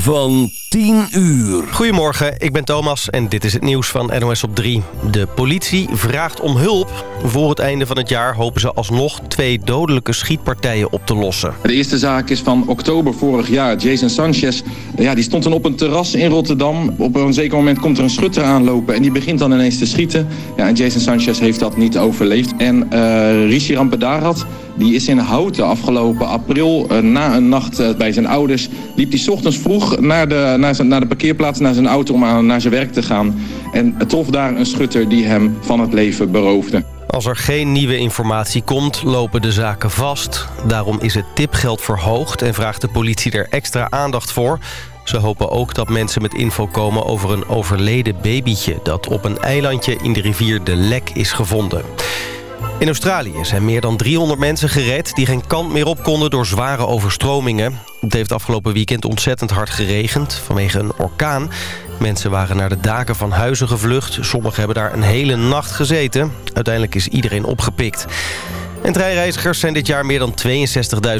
van 10 uur. Goedemorgen, ik ben Thomas en dit is het nieuws van NOS op 3. De politie vraagt om hulp. Voor het einde van het jaar hopen ze alsnog twee dodelijke schietpartijen op te lossen. De eerste zaak is van oktober vorig jaar. Jason Sanchez ja, die stond dan op een terras in Rotterdam. Op een zeker moment komt er een schutter aanlopen en die begint dan ineens te schieten. Ja, en Jason Sanchez heeft dat niet overleefd. En uh, Rishi Rampadarat die is in Houten afgelopen april uh, na een nacht uh, bij zijn ouders. Liep hij ochtends vroeg naar de, naar, zijn, naar de parkeerplaats, naar zijn auto om naar zijn werk te gaan. En trof daar een schutter die hem van het leven beroofde. Als er geen nieuwe informatie komt, lopen de zaken vast. Daarom is het tipgeld verhoogd en vraagt de politie er extra aandacht voor. Ze hopen ook dat mensen met info komen over een overleden babytje... dat op een eilandje in de rivier De Lek is gevonden. In Australië zijn meer dan 300 mensen gered... die geen kant meer op konden door zware overstromingen. Het heeft afgelopen weekend ontzettend hard geregend vanwege een orkaan. Mensen waren naar de daken van huizen gevlucht. Sommigen hebben daar een hele nacht gezeten. Uiteindelijk is iedereen opgepikt. En treinreizigers zijn dit jaar meer dan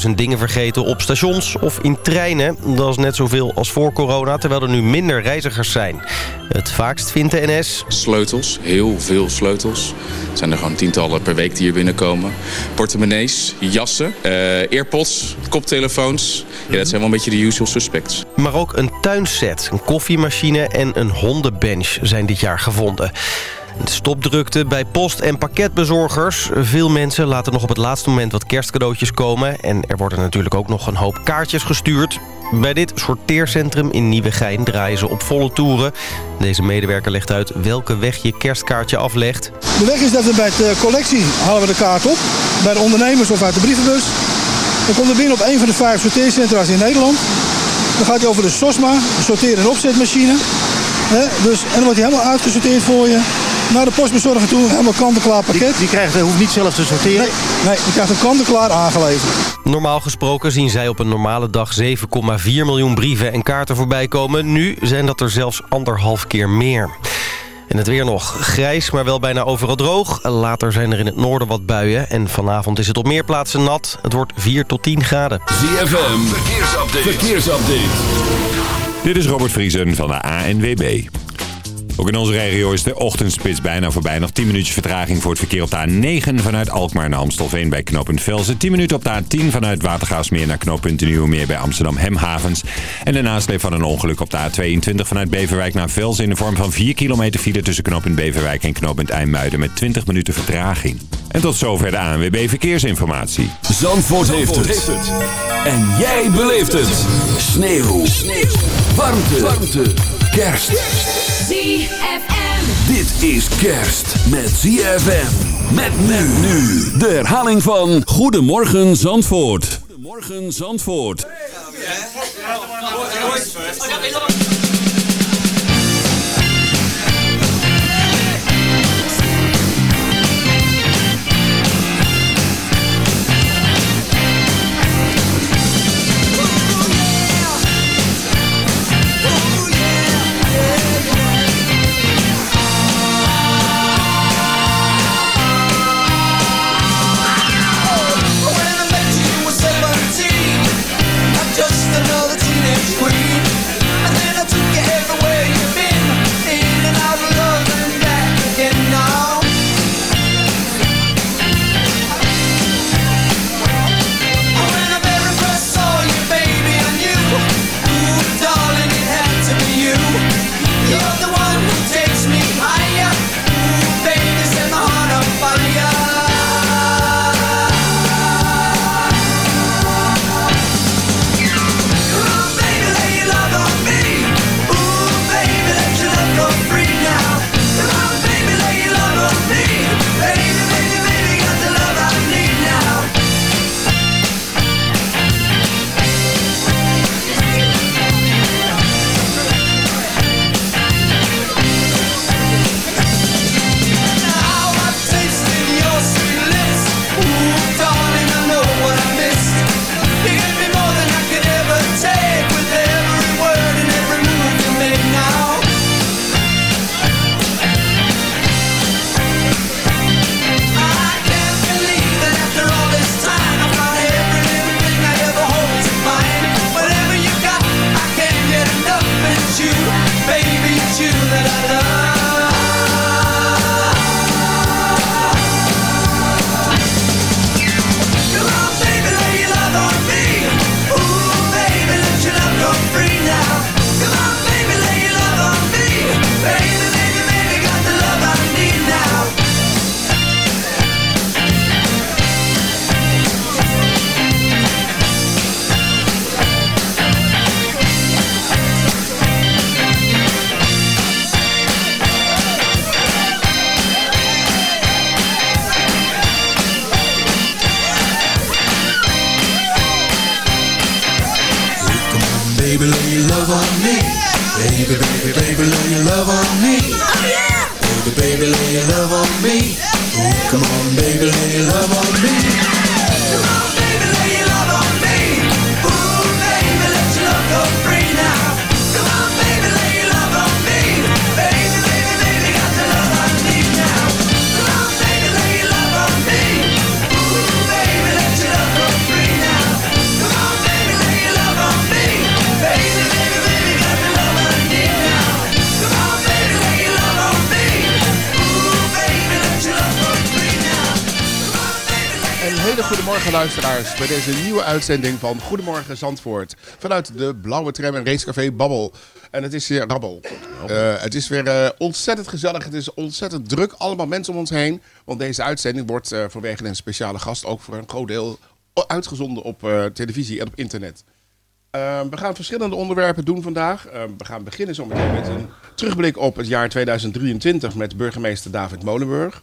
62.000 dingen vergeten op stations of in treinen. Dat is net zoveel als voor corona, terwijl er nu minder reizigers zijn. Het vaakst vindt de NS... Sleutels, heel veel sleutels. Het zijn er gewoon tientallen per week die hier binnenkomen. Portemonnees, jassen, uh, earpods, koptelefoons. Ja, dat zijn wel een beetje de usual suspects. Maar ook een tuinset, een koffiemachine en een hondenbench zijn dit jaar gevonden. Stopdrukte bij post- en pakketbezorgers. Veel mensen laten nog op het laatste moment wat kerstcadeautjes komen. En er worden natuurlijk ook nog een hoop kaartjes gestuurd. Bij dit sorteercentrum in Nieuwegein draaien ze op volle toeren. Deze medewerker legt uit welke weg je kerstkaartje aflegt. De weg is dat we bij de collectie halen we de kaart op. Bij de ondernemers of uit de brievenbus. Dan komt er binnen op een van de vijf sorteercentra's in Nederland. Dan gaat hij over de SOSMA, de sorteer- en opzetmachine. dus, en dan wordt hij helemaal uitgesorteerd voor je naar de postbezorger toe. Helemaal kant-en-klaar pakket. Die, die krijgt, hoeft niet zelf te sorteren? Nee, nee die krijgt een kant-en-klaar aangeleverd. Normaal gesproken zien zij op een normale dag 7,4 miljoen brieven en kaarten voorbij komen. Nu zijn dat er zelfs anderhalf keer meer. En het weer nog grijs, maar wel bijna overal droog. Later zijn er in het noorden wat buien. En vanavond is het op meer plaatsen nat. Het wordt 4 tot 10 graden. ZFM, verkeersupdate. verkeersupdate. Dit is Robert Vriesen van de ANWB. Ook in onze regio is de ochtendspits bijna voorbij. Nog 10 minuutjes vertraging voor het verkeer op de A9 vanuit Alkmaar naar Amstelveen bij knooppunt Velsen. 10 minuten op de A10 vanuit Watergaasmeer naar knooppunt Nieuwemeer bij Amsterdam Hemhavens. En de nasleep van een ongeluk op de A22 vanuit Beverwijk naar Velsen in de vorm van 4 kilometer file tussen knooppunt Beverwijk en knooppunt IJmuiden met 20 minuten vertraging. En tot zover de ANWB Verkeersinformatie. Zandvoort, heeft, het. En jij beleeft het. Sneeuw. Sneeuw. Warmte. Warmte. Kerst. ZFM. Dit is kerst met ZFM. Met men nu. De herhaling van Goedemorgen Zandvoort. Goedemorgen Zandvoort. Goedemorgen the know. Luisteraars bij deze nieuwe uitzending van Goedemorgen Zandvoort. Vanuit de Blauwe Tram en Racecafé Babbel. En het is weer rabbel. Uh, het is weer uh, ontzettend gezellig. Het is ontzettend druk. Allemaal mensen om ons heen. Want deze uitzending wordt uh, vanwege een speciale gast ook voor een groot deel uitgezonden op televisie en op internet. we gaan verschillende onderwerpen doen vandaag. we gaan beginnen zometeen met een terugblik op het jaar 2023 met burgemeester David Molenburg.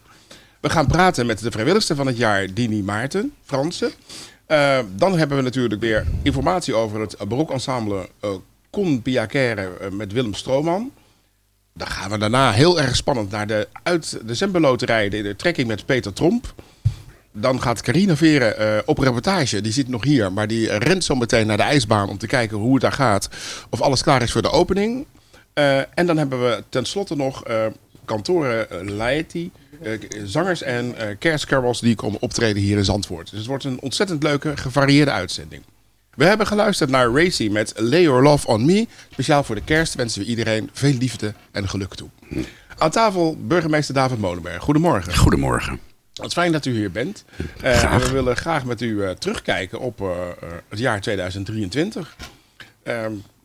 We gaan praten met de vrijwilligste van het jaar, Dini Maarten, Fransen. Uh, dan hebben we natuurlijk weer informatie over het barokensemble uh, Con Piacere uh, met Willem Strooman. Dan gaan we daarna heel erg spannend naar de uit decemberloterij, de, de trekking met Peter Tromp. Dan gaat Carina Veren op reportage. Die zit nog hier, maar die rent zo meteen naar de ijsbaan om te kijken hoe het daar gaat. Of alles klaar is voor de opening. en dan hebben we tenslotte nog kantoren Laeti zangers en uh, kerstcarols die komen optreden hier in Zandvoort. Dus het wordt een ontzettend leuke, gevarieerde uitzending. We hebben geluisterd naar Racy met Lay Your Love On Me. Speciaal voor de kerst wensen we iedereen veel liefde en geluk toe. Aan tafel burgemeester David Molenberg. Goedemorgen. Goedemorgen. Wat fijn dat u hier bent. Uh, we willen graag met u terugkijken op het jaar 2023.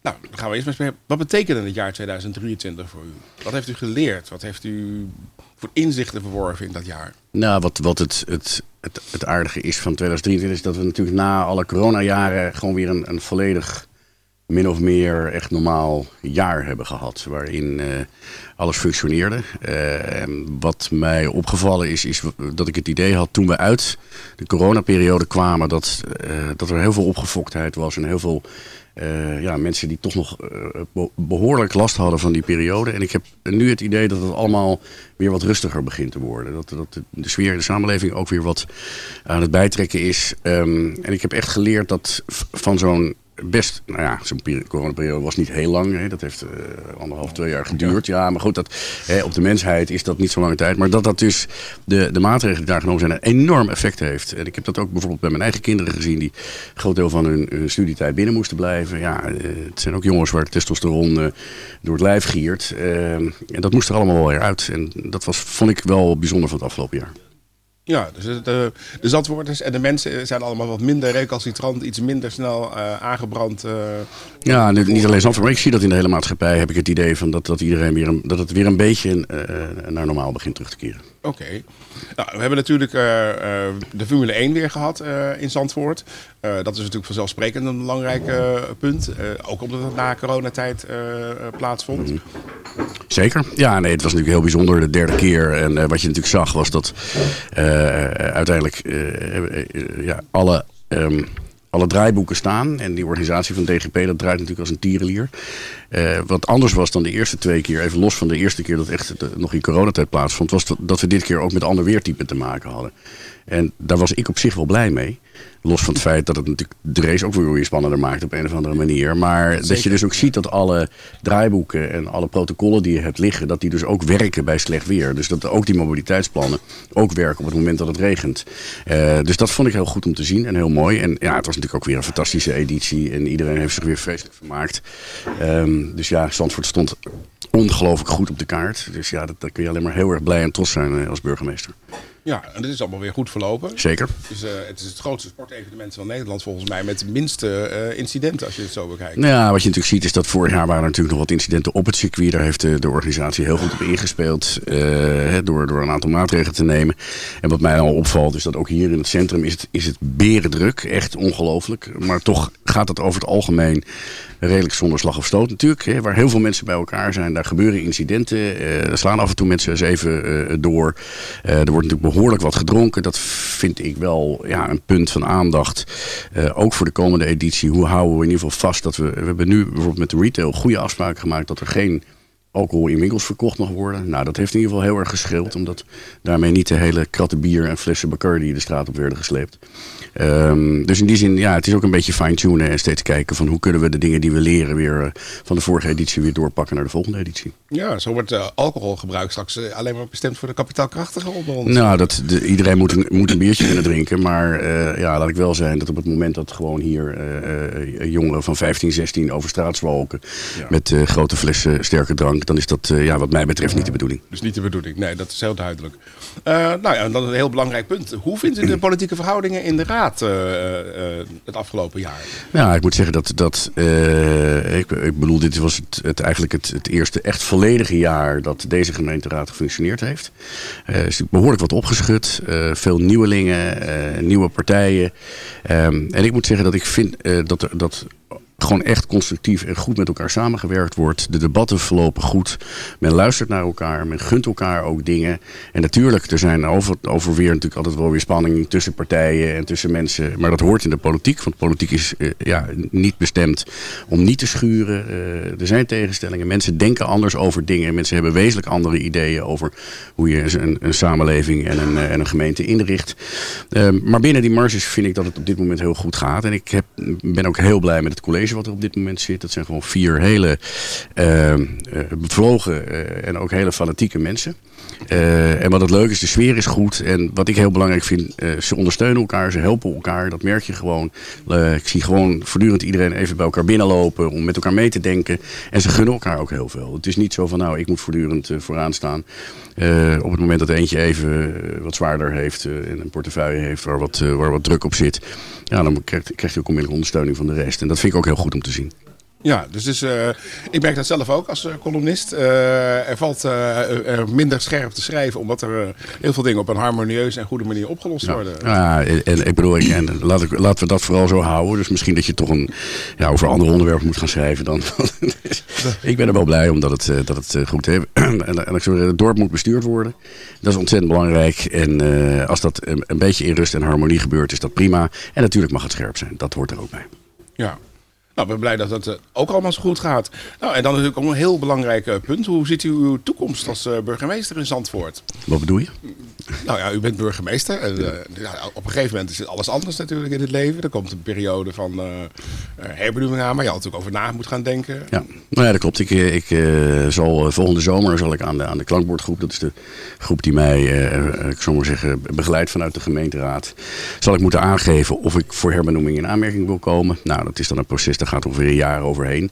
Nou, dan gaan we eerst maar eens Wat betekende het jaar 2023 voor u? Wat heeft u geleerd? Wat heeft u voor inzichten verworven in dat jaar? Nou, wat, wat het, het, het, het aardige is van 2023 is dat we natuurlijk na alle coronajaren gewoon weer een, een volledig min of meer echt normaal jaar hebben gehad. Waarin uh, alles functioneerde. Uh, wat mij opgevallen is, is dat ik het idee had toen we uit de coronaperiode kwamen... dat, uh, dat er heel veel opgefoktheid was en heel veel ja, mensen die toch nog behoorlijk last hadden van die periode. En ik heb nu het idee dat het allemaal weer wat rustiger begint te worden. Dat, dat de sfeer in de samenleving ook weer wat aan het bijtrekken is. Um, en ik heb echt geleerd dat van zo'n best, nou ja, zo'n coronaperiode was niet heel lang. Hè. Dat heeft uh, anderhalf, twee jaar geduurd. Ja, maar goed, dat, hè, op de mensheid is dat niet zo lange tijd. Maar dat dat dus de, de maatregelen die daar genomen zijn een enorm effect heeft. En ik heb dat ook bijvoorbeeld bij mijn eigen kinderen gezien... die een groot deel van hun, hun studietijd binnen moesten blijven. Ja, uh, het zijn ook jongens waar testosteron uh, door het lijf giert. en dat moest er allemaal wel weer uit. En dat was, vond ik wel bijzonder van het afgelopen jaar. Ja, dus de, de zandwoorders en de mensen zijn allemaal wat minder recalcitrant, iets minder snel uh, aangebrand. Uh, ja, niet alleen Zandvoort, maar ik zie dat in de hele maatschappij. Heb ik het idee van dat, dat, iedereen weer een, dat het weer een beetje uh, naar normaal begint terug te keren. Oké. Nou, we hebben natuurlijk uh, uh, de Formule 1 weer gehad uh, in Zandvoort. dat is natuurlijk vanzelfsprekend een belangrijk punt. ook omdat het na coronatijd plaatsvond. Mm. Zeker. Ja, nee, het was natuurlijk heel bijzonder de derde keer. En wat je natuurlijk zag was dat uiteindelijk ja, alle... Um, alle draaiboeken staan. En die organisatie van DGP, dat draait natuurlijk als een tierenlier. Uh, wat anders was dan de eerste twee keer, even los van de eerste keer dat echt nog in coronatijd plaatsvond, was dat, dat we dit keer ook met ander weertypen te maken hadden. En daar was ik op zich wel blij mee. Los van het feit dat het natuurlijk de race ook weer spannender maakt op een of andere manier. Maar dat je dus ook ziet dat alle draaiboeken en alle protocollen die je hebt liggen, dat die dus ook werken bij slecht weer. Dus dat ook die mobiliteitsplannen ook werken op het moment dat het regent. Uh, dus dat vond ik heel goed om te zien en heel mooi. En ja, het was natuurlijk ook weer een fantastische editie en iedereen heeft zich weer vreselijk vermaakt. Um, dus ja, Zandvoort stond ongelooflijk goed op de kaart. Dus ja, dat, daar kun je alleen maar heel erg blij en trots zijn als burgemeester. Ja, en dit is allemaal weer goed verlopen. Zeker. Het is, uh, het, is het grootste sportevenement van Nederland volgens mij met de minste uh, incidenten als je het zo bekijkt. Nou ja, wat je natuurlijk ziet is dat vorig jaar waren er natuurlijk nog wat incidenten op het circuit. Daar heeft de, de organisatie heel goed op ingespeeld uh, door, door een aantal maatregelen te nemen. En wat mij al opvalt is dat ook hier in het centrum is het, is het berendruk. Echt ongelooflijk. Maar toch gaat het over het algemeen redelijk zonder slag of stoot natuurlijk. Hè, waar heel veel mensen bij elkaar zijn. Daar gebeuren incidenten. Er slaan af en toe mensen eens even door. Er wordt natuurlijk behoorlijk wat gedronken. Dat vind ik wel ja, een punt van aandacht. ook voor de komende editie. Hoe houden we in ieder geval vast dat we... We hebben nu bijvoorbeeld met de retail goede afspraken gemaakt... dat er geen alcohol in winkels verkocht mag worden. Nou, dat heeft in ieder geval heel erg gescheeld. Omdat daarmee niet de hele kratten bier en flessen Bacardi de straat op werden gesleept. Um, dus in die zin, ja, het is ook een beetje fine-tunen en steeds kijken van hoe kunnen we de dingen die we leren weer uh, van de vorige editie weer doorpakken naar de volgende editie. Ja, zo wordt uh, alcoholgebruik straks uh, alleen maar bestemd voor de kapitaalkrachtigen onder ons. Nou, dat, de, iedereen moet een, moet een biertje kunnen drinken. Maar ja, laat ik wel zijn dat op het moment dat gewoon hier jongeren van 15, 16 over straat zwalken ja. met grote flessen sterke drank dan is dat uh, ja, wat mij betreft niet de bedoeling. Dus niet de bedoeling, nee, dat is heel duidelijk. Uh, nou ja, dat is een heel belangrijk punt. Hoe vindt u de politieke verhoudingen in de Raad uh, het afgelopen jaar? Ja, ik moet zeggen dat, dat ik, ik bedoel, dit was het, het eigenlijk het, het, eerste echt volledige jaar dat deze gemeenteraad gefunctioneerd heeft. Er is behoorlijk wat opgeschud, veel nieuwelingen, nieuwe partijen. Um, en ik moet zeggen dat ik vind dat, dat gewoon echt constructief en goed met elkaar samengewerkt wordt. De debatten verlopen goed. Men luistert naar elkaar. Men gunt elkaar ook dingen. En natuurlijk, er zijn over, over weer natuurlijk altijd wel weer spanningen tussen partijen en tussen mensen. Maar dat hoort in de politiek. Want politiek is uh, ja, niet bestemd om niet te schuren. Uh, er zijn tegenstellingen. Mensen denken anders over dingen. Mensen hebben wezenlijk andere ideeën over hoe je een, een samenleving en een, en een gemeente inricht. Maar binnen die marges vind ik dat het op dit moment heel goed gaat. En ik heb, ben ook heel blij met het college wat er op dit moment zit. Dat zijn gewoon vier hele uh, bevlogen uh, en ook hele fanatieke mensen. Uh, en wat het leuk is, de sfeer is goed. En wat ik heel belangrijk vind, ze ondersteunen elkaar, ze helpen elkaar. Dat merk je gewoon. ik zie gewoon voortdurend iedereen even bij elkaar binnenlopen om met elkaar mee te denken. En ze gunnen elkaar ook heel veel. Het is niet zo van, nou, ik moet voortdurend vooraan staan. op het moment dat eentje even wat zwaarder heeft en een portefeuille heeft waar wat, waar wat druk op zit. Ja, dan krijg je ook onmiddellijk ondersteuning van de rest. En dat vind ik ook heel goed om te zien. Ja, dus, dus uh, ik merk dat zelf ook als uh, columnist. Uh, er valt er minder scherp te schrijven, omdat er heel veel dingen op een harmonieuze en goede manier opgelost ja. worden. Ja, en, ik bedoel, ik, en laat ik, laten we dat vooral zo houden. Dus misschien dat je toch een, ja, over andere onderwerpen moet gaan schrijven dan. ik ben er wel blij omdat het, dat het goed heeft. en, en ik zou het dorp moet bestuurd worden. Dat is ontzettend belangrijk. En als dat een, een beetje in rust en harmonie gebeurt, is dat prima. En natuurlijk mag het scherp zijn. Dat hoort er ook bij. Ja. Nou, ik ben blij dat het uh, ook allemaal zo goed gaat. Nou, en dan natuurlijk ook een heel belangrijk uh, punt. Hoe ziet u uw toekomst als uh, burgemeester in Zandvoort? Wat bedoel je? Nou ja, u bent burgemeester. En, ja, op een gegeven moment is het alles anders natuurlijk in het leven. Er komt een periode van herbenoeming aan, waar je altijd ook over na moet gaan denken. Ja, nou ja, dat klopt. Ik, ik zal volgende zomer zal ik aan de, aan de klankbordgroep, dat is de groep die mij, ik zal maar zeggen, begeleidt vanuit de gemeenteraad, zal ik moeten aangeven of ik voor herbenoeming in aanmerking wil komen. Nou, dat is dan een proces daar gaat ongeveer een jaar overheen.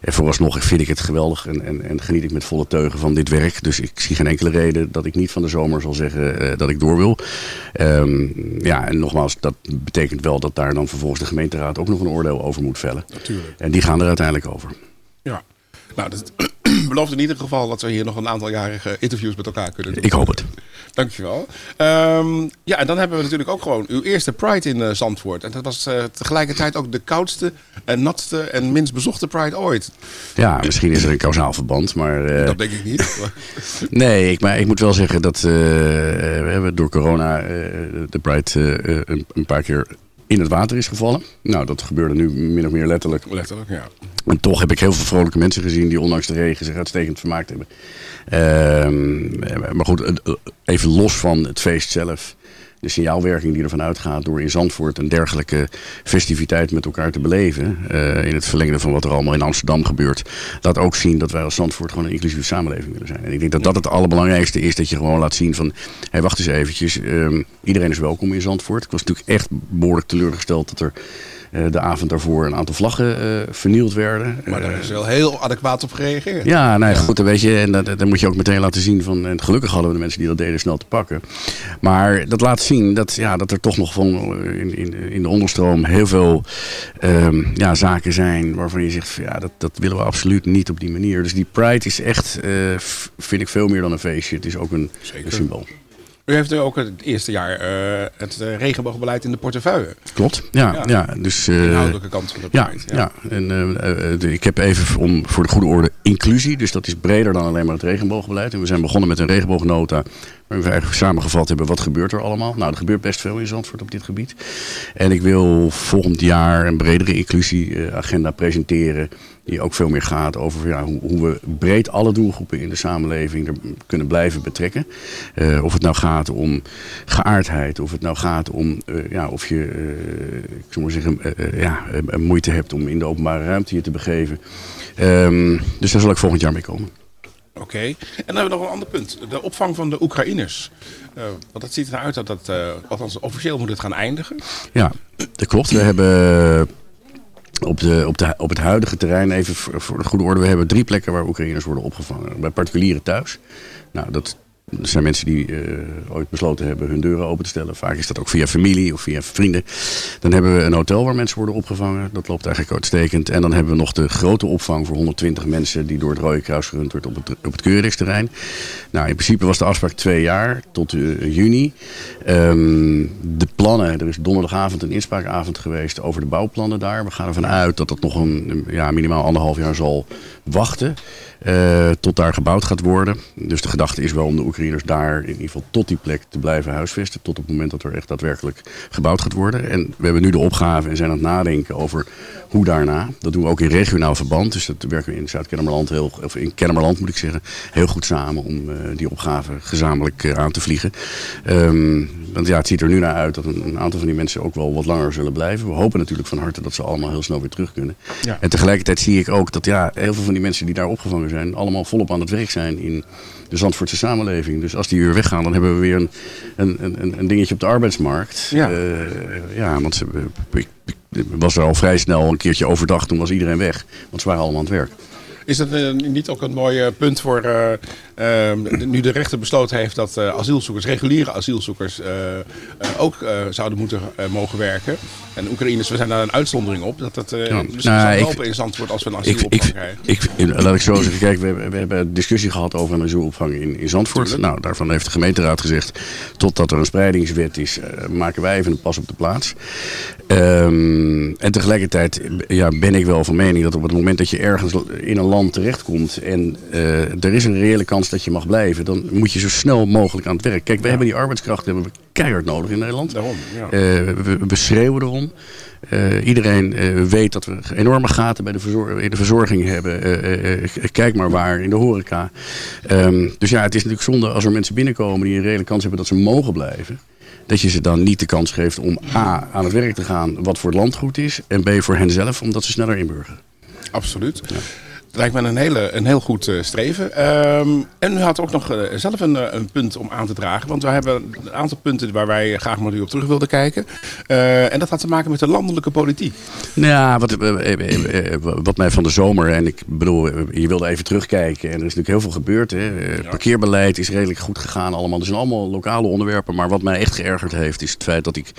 En vooralsnog vind ik het geweldig en, en, en, geniet ik met volle teugen van dit werk. Dus ik zie geen enkele reden dat ik niet van de zomer zal zeggen uh, dat ik door wil. Um, ja, en nogmaals, dat betekent wel dat daar dan vervolgens de gemeenteraad ook nog een oordeel over moet vellen. Natuurlijk. En die gaan er uiteindelijk over. Ja, nou, dat belooft in ieder geval dat we hier nog een aantal jarige interviews met elkaar kunnen doen. Ik hoop het. Dankjewel. Um, ja, en dan hebben we natuurlijk ook gewoon uw eerste Pride in uh, Zandvoort. En dat was uh, tegelijkertijd ook de koudste en natste en minst bezochte Pride ooit. Ja, misschien is er een kausaal verband, maar... Uh, dat denk ik niet. nee, ik, maar ik moet wel zeggen dat we hebben door corona de Pride een, een paar keer in het water is gevallen. Nou, dat gebeurde nu min of meer letterlijk. Letterlijk, ja. En toch heb ik heel veel vrolijke mensen gezien die ondanks de regen zich uitstekend vermaakt hebben. Uh, maar goed, even los van het feest zelf. De signaalwerking die ervan uitgaat door in Zandvoort een dergelijke festiviteit met elkaar te beleven. Uh, in het verlengde van wat er allemaal in Amsterdam gebeurt. Laat ook zien dat wij als Zandvoort gewoon een inclusieve samenleving willen zijn. En ik denk dat dat het allerbelangrijkste is. Dat je gewoon laat zien van, hé wacht eens eventjes. Uh, iedereen is welkom in Zandvoort. Ik was natuurlijk echt behoorlijk teleurgesteld dat er de avond daarvoor een aantal vlaggen uh, vernield werden. Maar daar is wel heel adequaat op gereageerd. Ja, nou ja, goed, dan weet je, en dat, dan moet je ook meteen laten zien van, en gelukkig hadden we de mensen die dat deden snel te pakken. Maar dat laat zien dat, ja, dat er toch nog van in, in, in de onderstroom heel veel um, ja, zaken zijn waarvan je zegt, van, ja, dat, dat willen we absoluut niet op die manier. Dus die Pride is echt, uh, vind ik veel meer dan een feestje. Het is ook een, een symbool. U heeft ook het eerste jaar uh, het uh, regenboogbeleid in de portefeuille. Klopt, ja. ja. ja dus, uh, inhoudelijke kant van de ja, ja, ja. En ik heb even om, voor de goede orde inclusie. Dus dat is breder dan alleen maar het regenboogbeleid. En we zijn begonnen met een regenboognota. Waarin we eigenlijk samengevat hebben wat gebeurt er allemaal. Nou, er gebeurt best veel in Zandvoort op dit gebied. En ik wil volgend jaar een bredere inclusieagenda presenteren. Die ook veel meer gaat over ja, hoe, hoe, we breed alle doelgroepen in de samenleving er kunnen blijven betrekken. Uh, of het nou gaat om geaardheid, of het nou gaat om uh, ja, of je uh, ik zou maar zeggen, ja, moeite hebt om in de openbare ruimte je te begeven. Um, dus daar zal ik volgend jaar mee komen. Oké, okay. en dan hebben we nog een ander punt. De opvang van de Oekraïners. Uh, want het ziet eruit dat dat, uh, althans officieel moet het gaan eindigen. Ja, dat klopt. We hebben Op, de, op, de, op het huidige terrein, even voor, voor de goede orde, we hebben drie plekken waar Oekraïners worden opgevangen. Bij particulieren thuis. Nou, dat er zijn mensen die uh, ooit besloten hebben hun deuren open te stellen. Vaak is dat ook via familie of via vrienden. Dan hebben we een hotel waar mensen worden opgevangen. Dat loopt eigenlijk uitstekend. En dan hebben we nog de grote opvang voor 120 mensen die door het Rode Kruis gerund wordt op het, op het Keuringsterrein. Nou, in principe was de afspraak twee jaar tot uh, juni. Um, de plannen, er is donderdagavond een inspraakavond geweest over de bouwplannen daar. We gaan ervan uit dat dat nog een ja, minimaal anderhalf jaar zal wachten. Uh, tot daar gebouwd gaat worden. Dus de gedachte is wel om de Oekraïners daar in ieder geval tot die plek te blijven huisvesten. Tot op het moment dat er echt daadwerkelijk gebouwd gaat worden. En we hebben nu de opgave en zijn aan het nadenken over hoe daarna. Dat doen we ook in regionaal verband. Dus dat werken we in Zuid-Kennemerland, heel, of in Kennemerland moet ik zeggen, heel goed samen om uh, die opgave gezamenlijk uh, aan te vliegen. Um, want ja, het ziet er nu naar uit dat een, een, aantal van die mensen ook wel wat langer zullen blijven. We hopen natuurlijk van harte dat ze allemaal heel snel weer terug kunnen. Ja. En tegelijkertijd zie ik ook dat ja, heel veel van die mensen die daar opgevangen zijn, allemaal volop aan het werk zijn in de Zandvoortse samenleving. Dus als die weer weggaan, dan hebben we weer een, een, een, een dingetje op de arbeidsmarkt. Ja, uh, ja want ze, ik, ik was er al vrij snel een keertje overdag, toen was iedereen weg. Want ze waren allemaal aan het werk. Is dat uh, niet ook een mooi uh, punt voor uh, nu de rechter besloten heeft dat asielzoekers, reguliere asielzoekers, ook zouden moeten mogen werken? En Oekraïners, we zijn daar een uitzondering op, dat dat ja. misschien nou, helpen in Zandvoort als we een asielopvang ik, krijgen. Ik, ik, laat ik zo zeggen, kijk, we, we hebben een discussie gehad over een asielopvang in, in Zandvoort. Tuurlijk. Nou, daarvan heeft de gemeenteraad gezegd, totdat er een spreidingswet is, maken wij even een pas op de plaats. Um, en tegelijkertijd ja, ben ik wel van mening dat op het moment dat je ergens in een land terechtkomt en uh, er is een reële kans dat je mag blijven, dan moet je zo snel mogelijk aan het werk. Kijk, we ja. hebben die arbeidskrachten hebben we keihard nodig in Nederland. Daarom, ja. uh, we, we, schreeuwen erom. Uh, iedereen weet dat we enorme gaten bij de, verzor in de verzorging hebben. kijk maar waar, in de horeca. Um, dus ja, het is natuurlijk zonde als er mensen binnenkomen die een reële kans hebben dat ze mogen blijven dat je ze dan niet de kans geeft om A, aan het werk te gaan wat voor het land goed is. En B, voor hen zelf, omdat ze sneller inburgeren. Absoluut. Ja. Lijkt me een, hele, een heel goed uh, streven. Um, en u had ook nog uh, zelf een, een, punt om aan te dragen. Want we hebben een aantal punten waar wij graag met u op terug wilden kijken. Uh, en dat had te maken met de landelijke politiek. Nou, wat, wat mij van de zomer... En ik bedoel, je wilde even terugkijken. En er is natuurlijk heel veel gebeurd. Hè. Ja. Parkeerbeleid is redelijk goed gegaan allemaal. Er zijn allemaal lokale onderwerpen. Maar wat mij echt geërgerd heeft is het feit dat ik...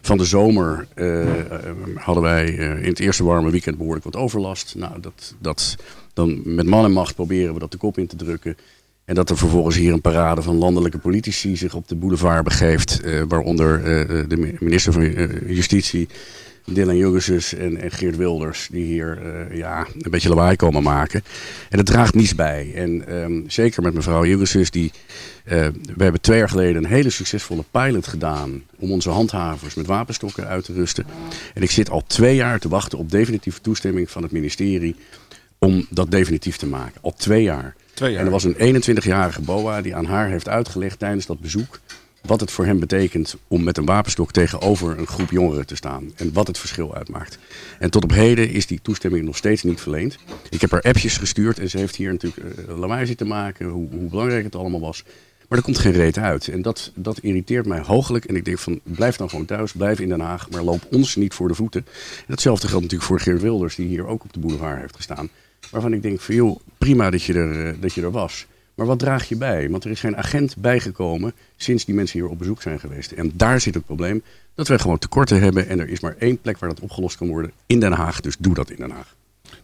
Van de zomer uh, hadden wij uh, in het eerste warme weekend behoorlijk wat overlast. Nou, dat, dat, dan met man en macht proberen we dat de kop in te drukken. En dat er vervolgens hier een parade van landelijke politici zich op de boulevard begeeft. Uh, waaronder de minister van Justitie, Dylan Jurgensus en, en, Geert Wilders. Die hier ja, een beetje lawaai komen maken. En dat draagt niets bij. En um, zeker met mevrouw Jurgensus die... Uh, we hebben twee jaar geleden een hele succesvolle pilot gedaan om onze handhavers met wapenstokken uit te rusten. En ik zit al twee jaar te wachten op definitieve toestemming van het ministerie om dat definitief te maken. Al twee jaar. Twee jaar. En er was een 21-jarige BOA die aan haar heeft uitgelegd tijdens dat bezoek wat het voor hem betekent om met een wapenstok tegenover een groep jongeren te staan. En wat het verschil uitmaakt. En tot op heden is die toestemming nog steeds niet verleend. Ik heb haar appjes gestuurd en ze heeft hier natuurlijk uh, lawaai zitten maken, hoe, hoe belangrijk het allemaal was. Maar er komt geen reet uit. En dat, dat irriteert mij hooglijk. En ik denk van, blijf dan gewoon thuis, blijf in Den Haag, maar loop ons niet voor de voeten. En datzelfde geldt natuurlijk voor Geert Wilders, die hier ook op de boulevard heeft gestaan. Waarvan ik denk van, prima dat je er, dat je er was. Maar wat draag je bij? Want er is geen agent bijgekomen sinds die mensen hier op bezoek zijn geweest. En daar zit het probleem dat wij gewoon tekorten hebben. En er is maar één plek waar dat opgelost kan worden in Den Haag. Dus doe dat in Den Haag.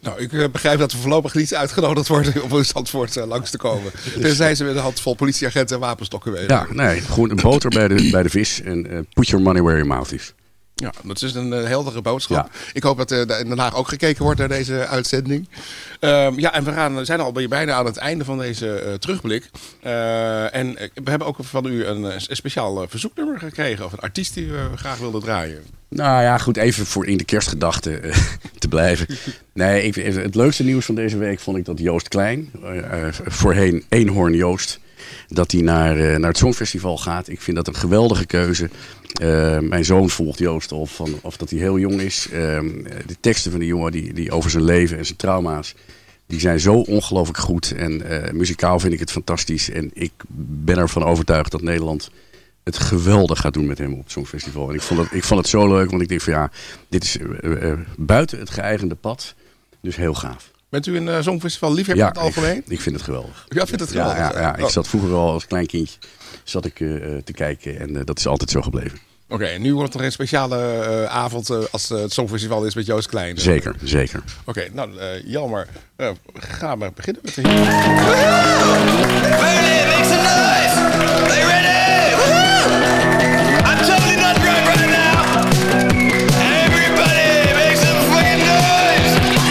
Nou, ik uh, begrijp dat we voorlopig niet uitgenodigd worden om in Zandvoort uh, langs te komen. Tenzij ze met een handvol politieagenten en wapenstokken weten. Ja, nee, gewoon een boter bij de, bij de vis en uh, put your money where your mouth is. Ja, dat is een uh, heldere boodschap. Ja. Ik hoop dat uh, in Den Haag ook gekeken wordt naar deze uitzending. Uh, ja, en we gaan, zijn al bijna aan het einde van deze uh, terugblik. en we hebben ook van u een, een speciaal verzoeknummer gekregen. Of een artiest die we graag wilden draaien. Nou ja, goed, even voor in de kerstgedachte te blijven. Nee, ik, even, het leukste nieuws van deze week vond ik dat Joost Klein, voorheen Eenhoorn Joost, dat hij naar, naar het Songfestival gaat. Ik vind dat een geweldige keuze. Uh, mijn zoon volgt Joost van of dat hij heel jong is. Uh, de teksten van die jongen die, die over zijn leven en zijn trauma's. Die zijn zo ongelooflijk goed. En uh, muzikaal vind ik het fantastisch. En ik ben ervan overtuigd dat Nederland het geweldig gaat doen met hem op het Songfestival. En ik vond het, ik vond het zo leuk, want ik denk van ja, dit is eh, eh, buiten het geëigende pad. Dus heel gaaf. Bent u een Songfestival liefhebber Ja, in het algemeen? Ik, ik vind het geweldig. Ja, vindt het geweldig? ja, ja. Ik zat vroeger al als klein kindje zat ik, eh, eh, te kijken en eh, dat is altijd zo gebleven. Oké, en nu wordt het nog een speciale eh, avond eh, als eh, het Songfestival is met Joost Klein. Zeker, zeker. Oké, nou uh, Jelmer, uh, ga maar beginnen met de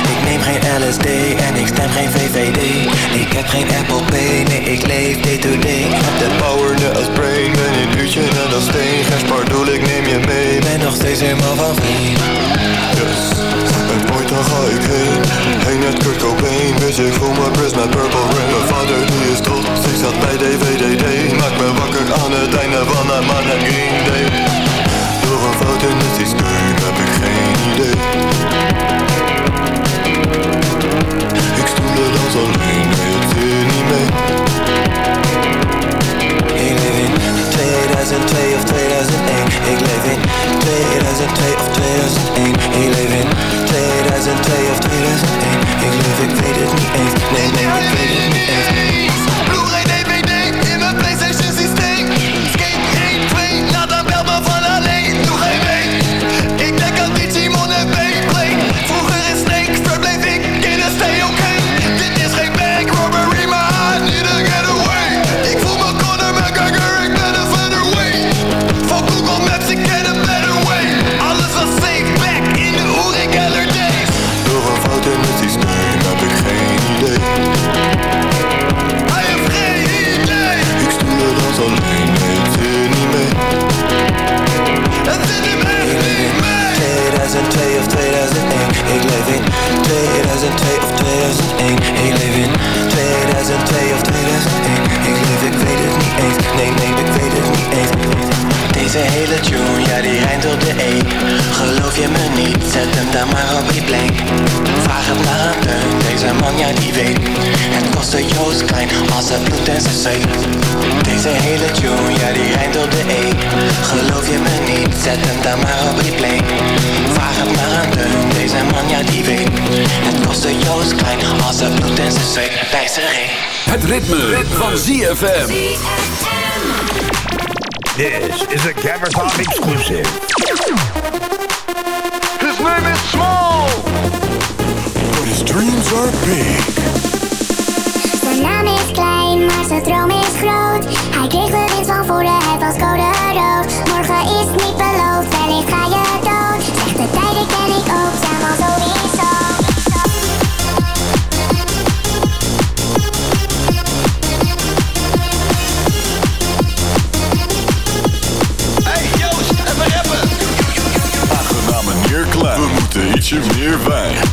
Ik neem geen LSD en ik stem geen VVD geen Apple Pay, nee ik leef day to day Heb de power net als brain, ben een uurtje net als steen Geen spaardoel, ik neem je mee, ben nog steeds helemaal van vriend Yes, en ooit dan ga ik heen Heen met Kurt Cobain, dus ik voel me Chris met Purple Rain. Mijn vader die is trots, ik zat bij DVDD Maak me wakker aan het einde van een man en Green Day Door een fout in het systeem heb ik geen idee. Ik stoel er als alleen, Ik leef in 2002 of 2001 Ik leef in 2002 of 2001 Ik leef in 2002 ZFM. This is a Gamerton exclusive.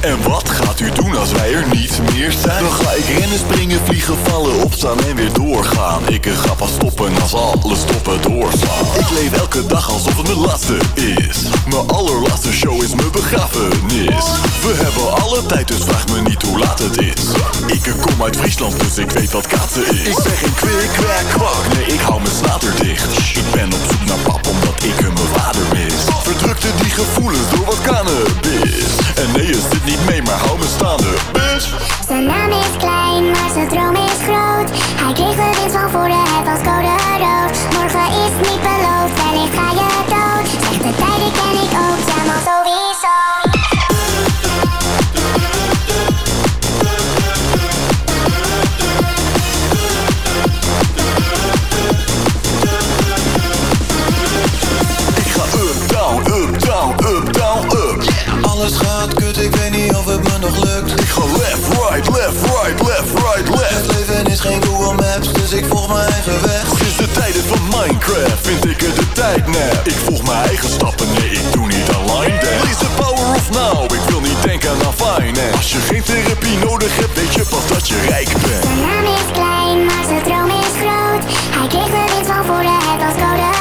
En wat gaat u doen als wij er niet meer zijn? Dan ga ik rennen, springen, vliegen, vallen, opstaan en weer doorgaan. Ik ga pas stoppen als alle stoppen doorslaan. Ik leef elke dag alsof het mijn laatste is. Mijn allerlaatste show is mijn begrafenis. We hebben alle tijd, dus vraag me niet hoe laat het is. Ik kom uit Friesland, dus ik weet wat kaatsen is. Ik ben geen kwik, kwak, kwak, nee ik hou mijn snater dicht. Ik ben op zoek naar pap omdat ik mijn vader mis. Verdrukte die gevoelens door wat cannabis En nee, je zit niet mee, maar hou me staande, bitch Alles gaat kut, ik weet niet of het me nog lukt. Ik ga left, right, left, right, left, right, left. Het leven is geen Google Maps, dus ik volg mijn eigen weg. Sinds de tijden van Minecraft vind ik het de tijd nap Ik volg mijn eigen stappen, nee ik doe niet online dance. Lees the power of now, ik wil niet denken aan finance. Als je geen therapie nodig hebt, weet je pas dat je rijk bent. Zijn naam is klein, maar zijn droom is groot. Hij kreeg de wind van voren, het was code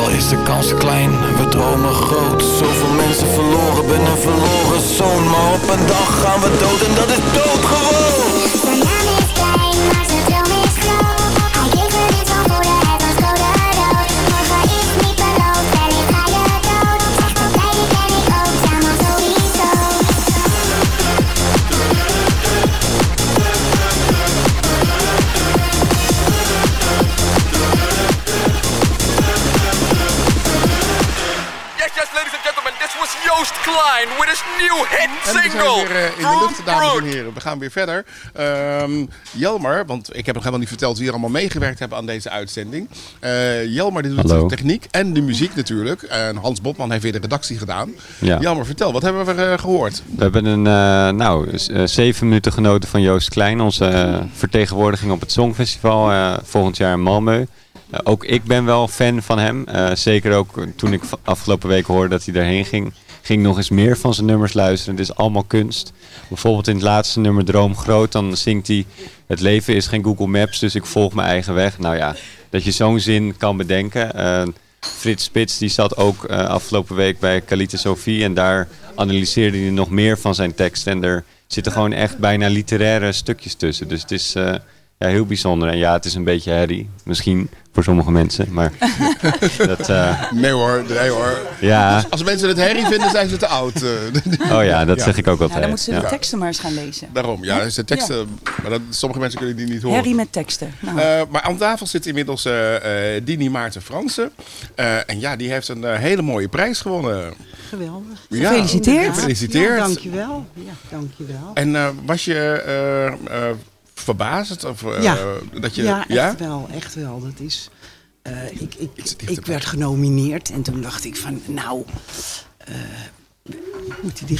al is de kans klein, we dromen groot. Zoveel mensen verloren, ben een verloren zoon. Maar op een dag gaan we dood en dat is doodgewoon. Hit En we zijn single. weer eh, in de lucht, dames en heren. We gaan weer verder. Ehm, Jelmer, want ik heb nog helemaal niet verteld wie er allemaal meegewerkt hebben aan deze uitzending. Eh, Jelmer die doet Hallo. de techniek en de muziek natuurlijk. En Hans Botman heeft weer de redactie gedaan. Ja. Jelmer, vertel, wat hebben we eh, gehoord? We hebben een, eh, nou, zeven minuten genoten van Joost Klein, onze vertegenwoordiging op het Songfestival eh, volgend jaar in Malmö. Ook ik ben wel fan van hem. Eh, zeker ook toen ik afgelopen week hoorde dat hij daarheen ging. Ging nog eens meer van zijn nummers luisteren. Het is allemaal kunst. Bijvoorbeeld in het laatste nummer Droom Groot, dan zingt hij... Het leven is geen Google Maps, dus ik volg mijn eigen weg. Nou ja, dat je zo'n zin kan bedenken. Eh, Frits Spits die zat ook eh, afgelopen week bij Kalite Sophie en daar analyseerde hij nog meer van zijn tekst. En er zitten gewoon echt bijna literaire stukjes tussen. Dus het is eh, ja, heel bijzonder. En ja, het is een beetje herrie, misschien voor sommige mensen. Maar dat, eh, Nee hoor, nee hoor. Ja. Als, als mensen het herrie vinden, zijn ze te oud. eh. Oh ja, dat zeg ik ook Ja, altijd. dan moeten ze de Ja. teksten maar eens gaan lezen. Daarom, ja, is de teksten, maar dat, sommige mensen kunnen die niet horen. Herrie met teksten. Nou. Eh, maar aan tafel zit inmiddels eh eh, Dini Maarten Fransen. Eh, en ja, die heeft een hele mooie prijs gewonnen. Geweldig. Ja, Gefeliciteerd. Gefeliciteerd. Ja, dankjewel. Ja, dankjewel. En eh, was je eh, eh, verbaasd? Of, eh, ja. dat je, ja, echt wel. Echt wel. Dat is, eh, ik, ik, ik werd genomineerd en toen dacht ik van, nou... eh, moet die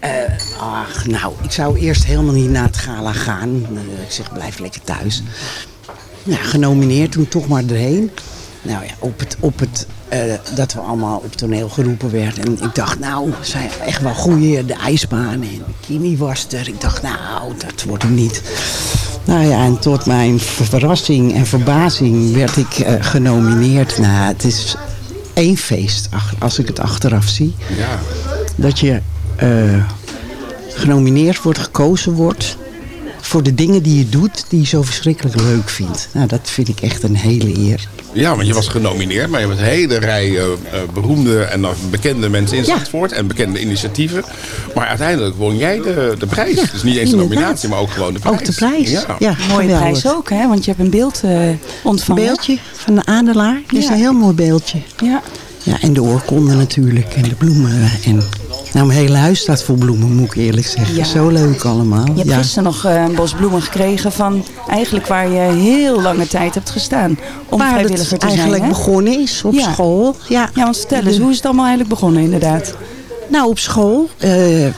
eh, ach, nou, ik zou eerst helemaal niet naar het gala gaan. Ik zeg, blijf lekker thuis. Nou, genomineerd, toen toch maar erheen. Nou ja, op het, op het eh, dat we allemaal op toneel geroepen werden. En ik dacht, nou, zijn echt wel goeie, de ijsbaan en Kimi was er. Ik dacht, nou, dat wordt hem niet. Nou ja, en tot mijn verrassing en verbazing werd ik eh, genomineerd. Nou, het is één feest, als ik het achteraf zie. Ja. Dat je eh, genomineerd wordt, gekozen wordt voor de dingen die je doet die je zo verschrikkelijk leuk vindt. Nou, dat vind ik echt een hele eer. Ja, want je was genomineerd, maar je hebt een hele rij eh, eh, beroemde en dan bekende mensen in Ja. Zandvoort en bekende initiatieven. Maar uiteindelijk won jij de, de prijs. dus niet eens de nominatie, maar ook gewoon de prijs. Ook de prijs. Ja. Ja, Mooie geweldig. prijs ook, hè? Want je hebt een beeld eh, Een ontvangen. beeldje van de adelaar. Dat is Ja. een heel mooi beeldje. Ja. Ja, en de oorkonden natuurlijk. En de bloemen. En, nou, mijn hele huis staat vol bloemen, moet ik eerlijk zeggen. Ja. Zo leuk allemaal. Je hebt ja. gisteren nog eh, een bos bloemen gekregen van eigenlijk waar je heel lange tijd hebt gestaan om Waar vrijwilliger het te zijn. eigenlijk hè? begonnen is op Ja. school. Ja, Ja, want vertel eens, hoe is het allemaal eigenlijk begonnen inderdaad? Nou, op school. eh, eh,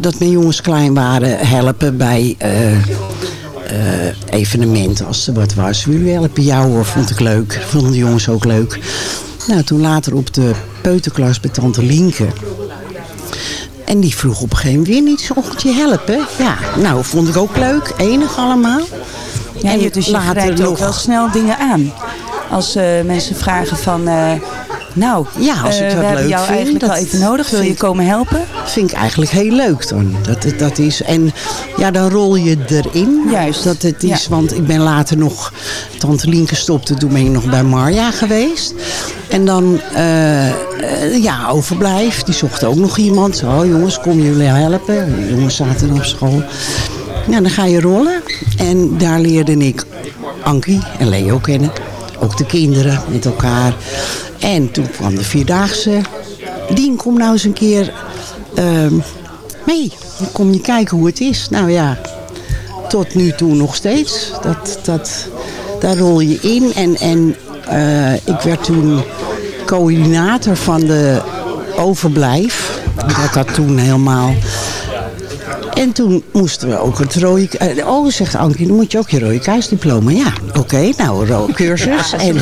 dat mijn jongens klein waren, helpen bij eh, evenementen als er wat was. Wil u helpen? Ja hoor, vond ik leuk. Vonden de jongens ook leuk. Nou, toen later op de peuterklas bij tante Lienke. En die vroeg op een gegeven moment weer niet, je helpen? Ja, nou, vond ik ook leuk. Enig allemaal. Ja, En je, dus je later grijpt ook nog- wel snel dingen aan. Als eh, mensen vragen van, eh, nou, Ja, als ik eh, dat we hebben leuk jou vind, eigenlijk wel dat even nodig. Wil je komen helpen? vind ik eigenlijk heel leuk dan. Dat, dat is, en ja, dan rol je erin. Juist. Dat het is, Ja. want ik ben later nog, tante Lienke stopte, toen ben ik nog bij Marja geweest. En dan, eh, eh, ja, overblijf, die zocht ook nog iemand. Zo, "Oh, jongens, kom jullie helpen? De jongens zaten op school. Ja, dan ga je rollen. En daar leerde ik Ankie en Leo kennen. Ook de kinderen met elkaar. En toen kwam de Vierdaagse. Dien, kom nou eens een keer ehm, mee. Dan kom je kijken hoe het is. Nou ja, tot nu toe nog steeds. Dat, dat, daar rol je in. En, en eh, ik werd toen coördinator van de overblijf. Dat had toen helemaal... En toen moesten we ook het rode... eh, oh, zegt Ankie, dan moet je ook je rode kuisdiploma. Ja, oké, nou, ro- cursus. en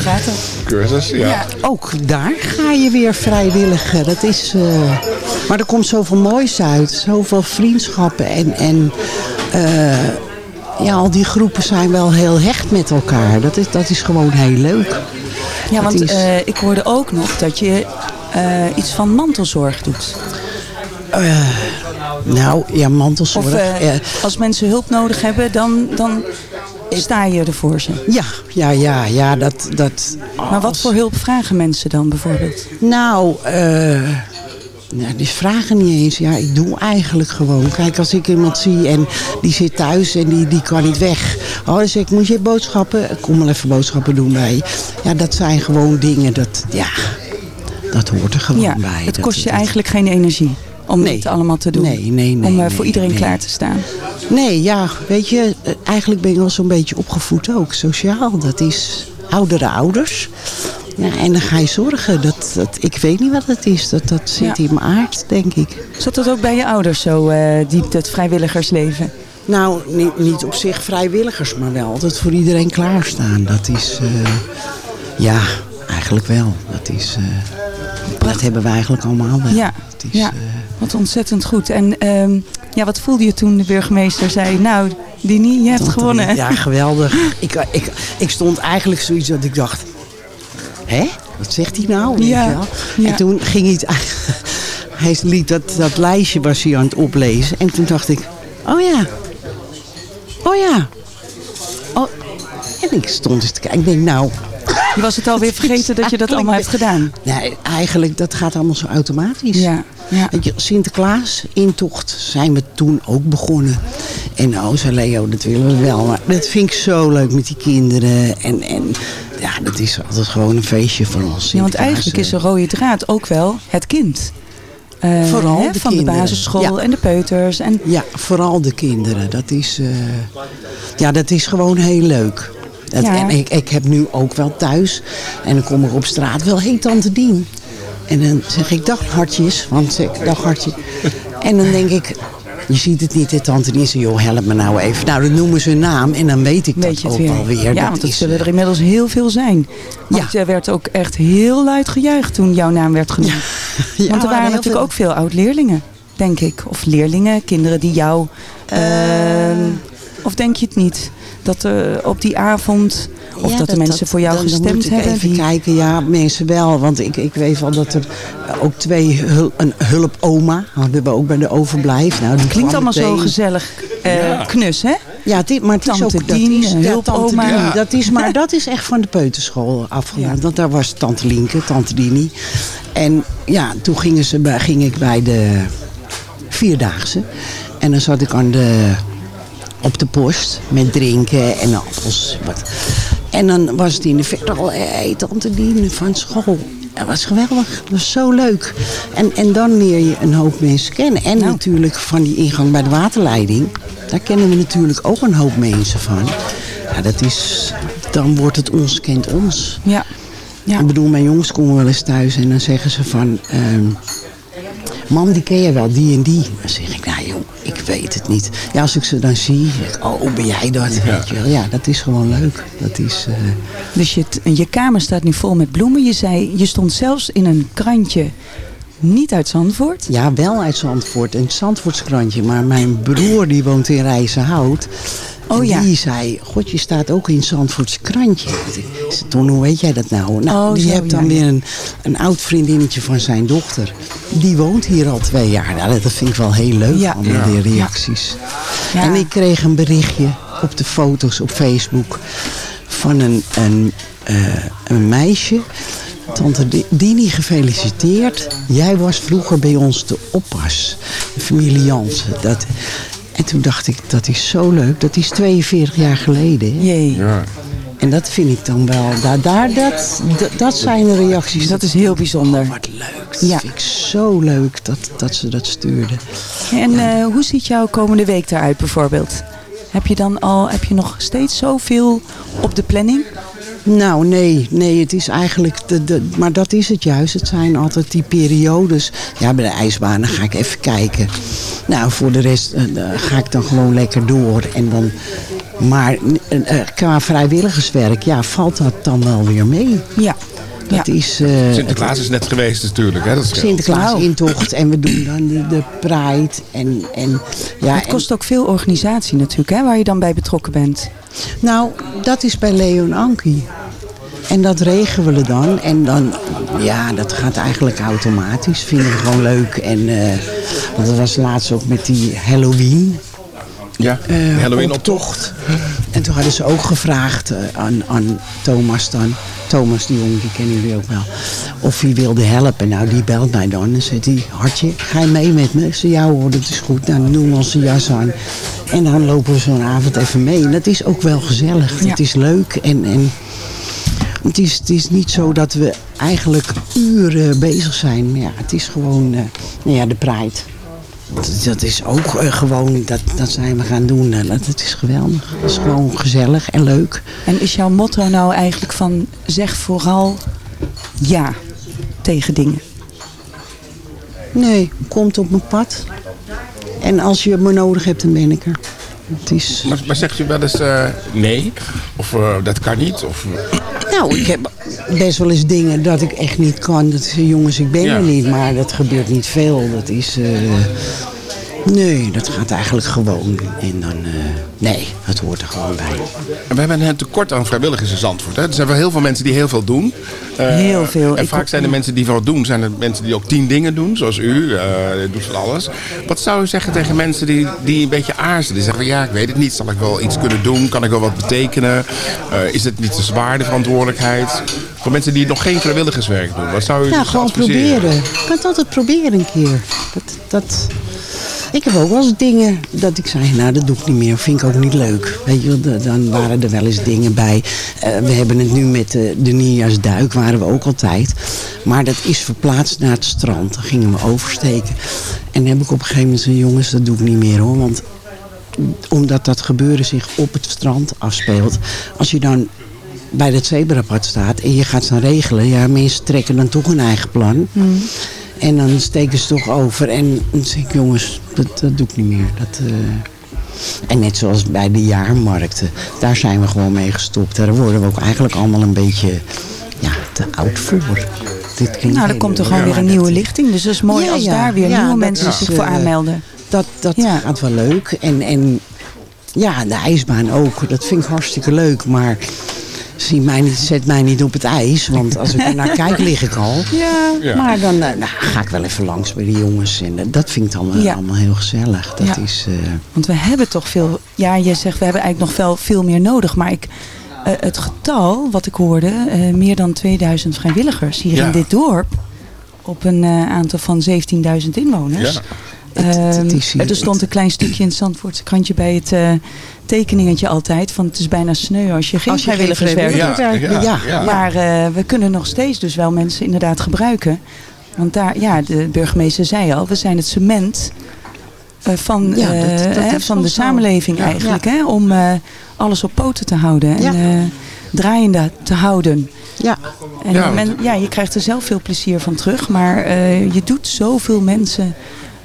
Cursus, ja. ook daar ga je weer vrijwilligen. Dat is, eh, maar er komt zoveel moois uit. Zoveel vriendschappen. En, en eh, ja, al die groepen zijn wel heel hecht met elkaar. Dat is, dat is gewoon heel leuk. Ja, Dat want is- eh, ik hoorde ook nog dat je eh, iets van mantelzorg doet. Eh, nou, ja, mantelzorg. Of eh, als mensen hulp nodig hebben, dan, dan sta je er voor ze. ja, ja, ja, ja, dat... dat Maar wat voor hulp vragen mensen dan bijvoorbeeld? Nou, eh nou, die vragen niet eens. Ja, ik doe eigenlijk gewoon. Kijk, als ik iemand zie en die zit thuis en die, die kan niet weg. Oh, dan zeg ik, moet je boodschappen? Kom maar even boodschappen doen bij. Ja, dat zijn gewoon dingen, dat, ja, dat hoort er gewoon Ja, bij. het kost je dat- eigenlijk geen energie om dit allemaal te doen. Nee, nee, nee. om eh, voor iedereen klaar te staan. Nee, ja, weet je, eh, eigenlijk ben ik wel zo'n beetje opgevoed ook. Sociaal, dat is oudere ouders. Ja, en dan ga je zorgen. Dat, dat, ik weet niet wat het is. Dat, dat zit Ja. in mijn aard, denk ik. Zat dat ook bij je ouders zo, eh diep, het vrijwilligersleven? Nou, niet, niet op zich vrijwilligers, maar wel altijd voor iedereen klaarstaan. Dat is, ja, eigenlijk wel. Dat is, dat hebben we eigenlijk allemaal wel. Ja, ja. Wat ontzettend goed. En ehm, ja, wat voelde je toen de burgemeester zei, nou Dini, je hebt Dat- gewonnen. Ja, geweldig. Ik, ik, ik stond eigenlijk zoiets dat ik dacht... Hè? Wat zegt hij nou? Ja. En toen ging hij het... Hij liet dat, dat lijstje was hij aan het oplezen. En toen dacht ik... Oh ja. Oh ja. Oh. En ik stond eens te kijken. Ik denk, nou... Je was het alweer vergeten dat je dat allemaal hebt gedaan. Nee, eigenlijk, dat gaat allemaal zo automatisch. Ja, ja. Sinterklaas, intocht, zijn we toen ook begonnen. En nou, zei Leo, dat willen we wel. Maar dat vind ik zo leuk met die kinderen. En, en ja, dat is altijd gewoon een feestje voor ons. Ja, want eigenlijk is eh. de rode draad ook wel het kind. Eh, Vooral hè, de van kinderen. de basisschool Ja. en de peuters. En Ja, vooral de kinderen. Dat is, eh, ja, dat is gewoon heel leuk. Dat, Ja. En ik, ik heb nu ook wel thuis. En dan kom ik op straat wel, hé tante Dien. En dan zeg ik, dag hartjes. Want ik, dag hartje. En dan denk ik, je ziet het niet, hè, tante. Ze, joh, help me nou even. Nou, dan noemen ze een naam en dan weet ik weet dat je het ook weer. alweer. ja, Dat want is, zullen er inmiddels heel veel zijn. Want er werd ook echt heel luid gejuicht toen jouw naam werd genoemd. Ja, want er waren natuurlijk veel- ook veel oud-leerlingen, denk ik. Of leerlingen, kinderen die jou... ehm, of denk je het niet? Dat er op die avond... Of Ja, dat, de mensen voor jou dan- dan gestemd moet ik hebben. even die- kijken, ja, mensen wel. Want ik, ik weet wel dat er ook twee hul, een hulpoma hadden we ook bij de overblijf. Nou, die Klinkt allemaal zo gezellig eh, Ja. knus, hè? Ja, is- maar het is Tante ook dat is, ja, hulpoma. Ja. dat is, maar dat is echt van de peuterschool afgedaan. Want daar was tante Lienke, tante Dini. En ja, toen gingen ze bij, ging ik bij de Vierdaagse. En dan zat ik aan de, op de post met drinken en appels. Wat. En dan was het in de verte al, hé, tante Dien van school. Dat was geweldig. Dat was zo leuk. En, en dan leer je een hoop mensen kennen. En Nou. natuurlijk van die ingang bij de waterleiding. Daar kennen we natuurlijk ook een hoop mensen van. Ja, dat is... Dan wordt het ons kent ons. Ja. ja. Ik bedoel, mijn jongens komen wel eens thuis en dan zeggen ze van... ehm, Mam, die ken je wel, die en die. Dan zeg ik, nou joh, ik weet het niet. Ja, als ik ze dan zie, zeg ik, oh, ben jij dat? Weet je wel. Ja, dat is gewoon leuk. Dat is... eh, Dus je, je kamer staat nu vol met bloemen. Je zei, je stond zelfs in een krantje niet uit Zandvoort. Ja, wel uit Zandvoort, een Zandvoortskrantje. Maar mijn broer die woont in Rijzenhout. Oh en ja. die zei, god je staat ook in het Zandvoortse krantje. Ton, hoe weet jij dat nou? Nou, Oh, die zo, hebt dan ja, weer een, een oud vriendinnetje van zijn dochter. Die woont hier al twee jaar. Nou, dat vind ik wel heel leuk, Ja. allemaal Ja. die reacties. Ja. En ik kreeg een berichtje op de foto's op Facebook van een, een, eh, een meisje. Tante Di- Dini, gefeliciteerd. Jij was vroeger bij ons de oppas. De familie Jansen. Dat, en toen dacht ik, dat is zo leuk. Dat is 42 jaar geleden. hè? Jee. En dat vind ik dan wel. Daar, daar, dat, dat, dat zijn de reacties. Dat is heel bijzonder. wat leuk. Dat vind ik zo leuk dat, dat ze dat stuurden. En eh, hoe ziet jouw komende week eruit bijvoorbeeld? Heb je dan al, heb je nog steeds zoveel op de planning? Nou, nee, nee, het is eigenlijk, de, de, maar dat is het juist. Het zijn altijd die periodes. Ja, bij de ijsbanen ga ik even kijken. Nou, voor de rest eh, ga ik dan gewoon lekker door. En dan, maar eh, eh, qua vrijwilligerswerk, ja, valt dat dan wel weer mee. Ja. Dat is... eh, Sinterklaas is net geweest natuurlijk. Hè? Dat scheelt. Sinterklaas Nou. intocht en we doen dan de, de Pride. En, en, ja, het kost ook veel organisatie natuurlijk, hè, waar je dan bij betrokken bent. Nou, dat is bij Leon Anki. En dat regelen we dan. En dan, ja, dat gaat eigenlijk automatisch. Vinden we gewoon leuk. En, eh, want dat was laatst ook met die Halloween. Ja, eh, Halloween optocht. En toen hadden ze ook gevraagd eh, aan, aan Thomas dan. Thomas, die jongen, die kennen jullie ook wel. Of hij wilde helpen. Nou, die belt mij dan. En zegt hij, Hartje, ga je mee met me? Ik ja hoor, dat is goed. Nou, dan doen we onze jas aan. En dan lopen we zo'n avond even mee. En dat is ook wel gezellig. Het is leuk. En, en het, is, het is niet zo dat we eigenlijk uren bezig zijn. Ja, het is gewoon, eh, nou ja, de Pride. Dat, dat is ook eh, gewoon, dat, dat zijn we gaan doen. Eh, dat, het is geweldig. Het is gewoon gezellig en leuk. En is jouw motto nou eigenlijk van zeg vooral ja tegen dingen? Nee, komt op mijn pad. En als je me nodig hebt, dan ben ik er. Het is... Maar, maar zegt u wel eens eh, nee? Of eh, dat kan niet? Of, Nou, ik heb best wel eens dingen dat ik echt niet kan. Dat is, jongens, ik ben Ja. er niet. Maar dat gebeurt niet veel. Dat is... eh, nee, dat gaat eigenlijk gewoon. En dan... eh, nee, het hoort er gewoon bij. En we hebben een tekort aan vrijwilligers in Zandvoort. Hè? Er zijn wel heel veel mensen die heel veel doen. Eh, Heel veel. En vaak zijn de mensen die wat doen, zijn er mensen die ook tien dingen doen, zoals u. eh doet van alles. Wat zou u zeggen tegen mensen die, die een beetje aarzelen? Die zeggen, ja, ik weet het niet. Zal ik wel iets kunnen doen? Kan ik wel wat betekenen? Is het niet te zwaar, de verantwoordelijkheid? Voor mensen die nog geen vrijwilligerswerk doen. Wat zou u Ja, gewoon proberen. Je kan het altijd proberen een keer. Dat, dat... Ik heb ook wel eens dingen dat ik zei, nou dat doe ik niet meer, vind ik ook niet leuk. Weet je, dan waren er wel eens dingen bij. Eh, we hebben het nu met de, de Nieuwjaarsduik, waren we ook altijd. Maar dat is verplaatst naar het strand. Dan gingen we oversteken. En dan heb ik op een gegeven moment gezegd, jongens, dat doe ik niet meer hoor. Want omdat dat gebeuren zich op het strand afspeelt. Als je dan bij dat zebrapad staat en je gaat dan regelen. Ja, mensen trekken dan toch hun eigen plan. En dan steken ze toch over. En dan zeg ik, jongens, dat, dat doe ik niet meer. Dat, eh, En net zoals bij de jaarmarkten. Daar zijn we gewoon mee gestopt. Daar worden we ook eigenlijk allemaal een beetje ja, te oud voor. Dit Nou, er komt er gewoon weer een nieuwe lichting. Dus dat is mooi Ja, als ja. daar weer Ja, nieuwe mensen is, zich voor eh, aanmelden. Dat, dat gaat wel leuk. En, en ja, de ijsbaan ook. Dat vind ik hartstikke leuk. Maar zie mij niet, zet mij niet op het ijs. Want als ik er naar kijk, lig ik al. Ja. Ja. Maar dan eh, nou, ga ik wel even langs bij de jongens. En eh, dat vind ik allemaal, Ja. allemaal heel gezellig. Dat Ja. is... eh, Want we hebben toch veel... Ja, jij zegt we hebben eigenlijk nog wel veel meer nodig. Maar ik, eh, het getal wat ik hoorde, eh, meer dan 2000 vrijwilligers hier Ja. in dit dorp. Op een aantal van 17.000 inwoners. Ja. Ehm, het is hier- er stond een klein stukje in het Zandvoortse krantje bij het eh, tekeningetje altijd. Van het is bijna sneu als je geen Als je vrijwilligerswerk doet. Ja, ja. ja. Maar eh, we kunnen nog steeds dus wel mensen inderdaad gebruiken. Want daar, ja, de burgemeester zei al, we zijn het cement eh, van, Ja, eh, dat- dat van de samenleving Ja. eigenlijk. Hè, om eh, alles op poten te houden en Ja. eh, draaiende te houden. ja. En Ja, men- ja, je krijgt er zelf veel plezier van terug. Maar eh, je doet zoveel mensen...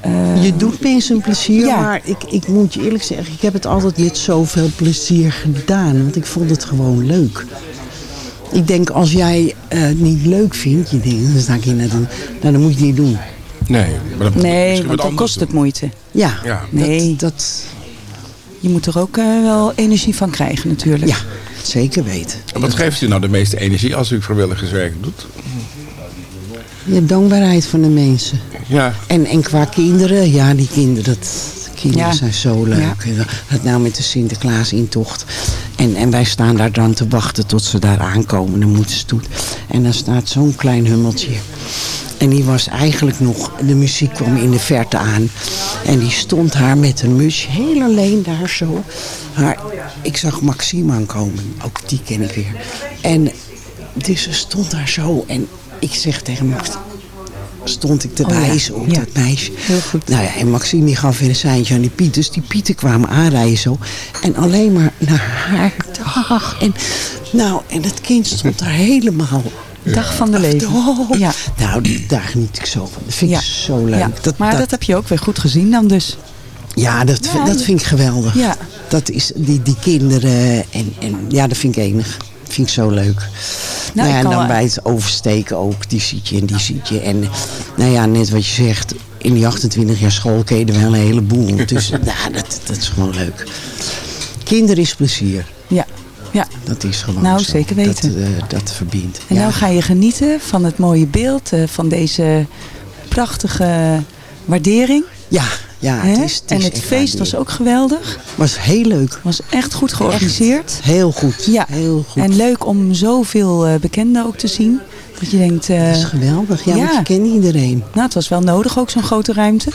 eh, Je doet mensen een plezier, Ja. maar ik, ik moet je eerlijk zeggen, ik heb het altijd met zoveel plezier gedaan. Want ik vond het gewoon leuk. Ik denk, als jij eh, het niet leuk vindt, je denkt, dan sta ik hier net een, nou, dan moet je het niet doen. Nee, maar dan nee, want dan kost het moeite. Ja, Ja. Nee. dat, dat Je moet er ook eh, wel energie van krijgen natuurlijk. ja, zeker weten. En wat geeft u nou de meeste energie als u vrijwilligerswerk doet? Je dankbaarheid van de mensen. Ja, En, en qua kinderen, ja, die kinderen, dat, kinderen Ja. zijn zo leuk. Dat nou met de Sinterklaas-intocht. En, en wij staan daar dan te wachten tot ze daar aankomen, de moederstoet. En dan staat zo'n klein hummeltje. En die was eigenlijk nog, de muziek kwam in de verte aan. En die stond daar met een musje, heel alleen daar zo. Maar ik zag Maxime aankomen, ook die ken ik weer. En dus ze stond daar zo en ik zeg tegen Max, stond ik te Oh ja, wijzen op ja. dat meisje. Heel goed. Nou ja, en Maxime die gaf weer een seintje aan die Piet. Dus die Pieten kwamen aanrijden zo. En alleen maar naar haar dag. En, nou, en dat kind stond daar helemaal... Dag van de leven. Oh, Ja. Nou, die- daar geniet ik zo van. Dat vind ik zo leuk. Dat, maar dat, dat, heb je ook weer goed gezien dan dus. ja, dat, Ja, dat vind ik geweldig. Ja. Dat is die, die kinderen en, en ja, dat vind ik enig. Vind ik zo leuk. Nou, ja, ik en dan bij het oversteken ook, die ziet je en die ziet je. En nou ja, net wat je zegt, in die 28 jaar school ken je er wel een heleboel. Dus nou, dat, dat is gewoon leuk. Kinderen is plezier. Ja. Ja. Dat is gewoon Nou, zo. zeker weten. Dat, eh, dat verbindt. En ja. nou ga je genieten van het mooie beeld, eh, van deze prachtige waardering. Ja, ja het is, het en het feest was ook geweldig. Was heel leuk. Was echt goed georganiseerd. Heel goed. Ja. Heel goed. En leuk om zoveel eh, bekenden ook te zien. Dat je denkt... eh, Dat is geweldig. Ja, want je kent iedereen. Nou, het was wel nodig ook zo'n grote ruimte.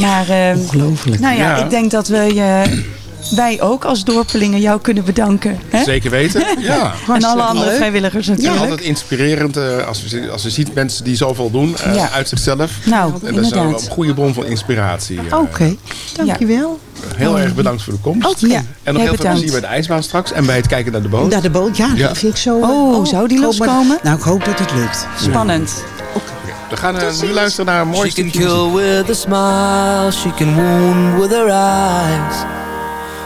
Maar, eh, Ongelooflijk. Nou ja, Ja. ik denk dat we je, wij ook als dorpelingen jou kunnen bedanken. Hè? Zeker weten. Ja. En alle andere leuk. vrijwilligers Het is natuurlijk. altijd inspirerend eh, als, we, als we zien mensen die zoveel doen eh, Ja. uit zichzelf. Nou, en dat is een goede bron van inspiratie. eh. Oké, dankjewel. Heel erg bedankt voor de komst. Oké. Ja, En nog jij heel veel bedankt. plezier bij de ijsbaan straks en bij het kijken naar de boot. Naar de boot, ja, Ja. dat vind ik zo. Oh, zou die maar- loskomen? nou, ik hoop dat het lukt. Spannend. We gaan nu luisteren naar een mooi She can kill with a smile, she can wound with her eyes.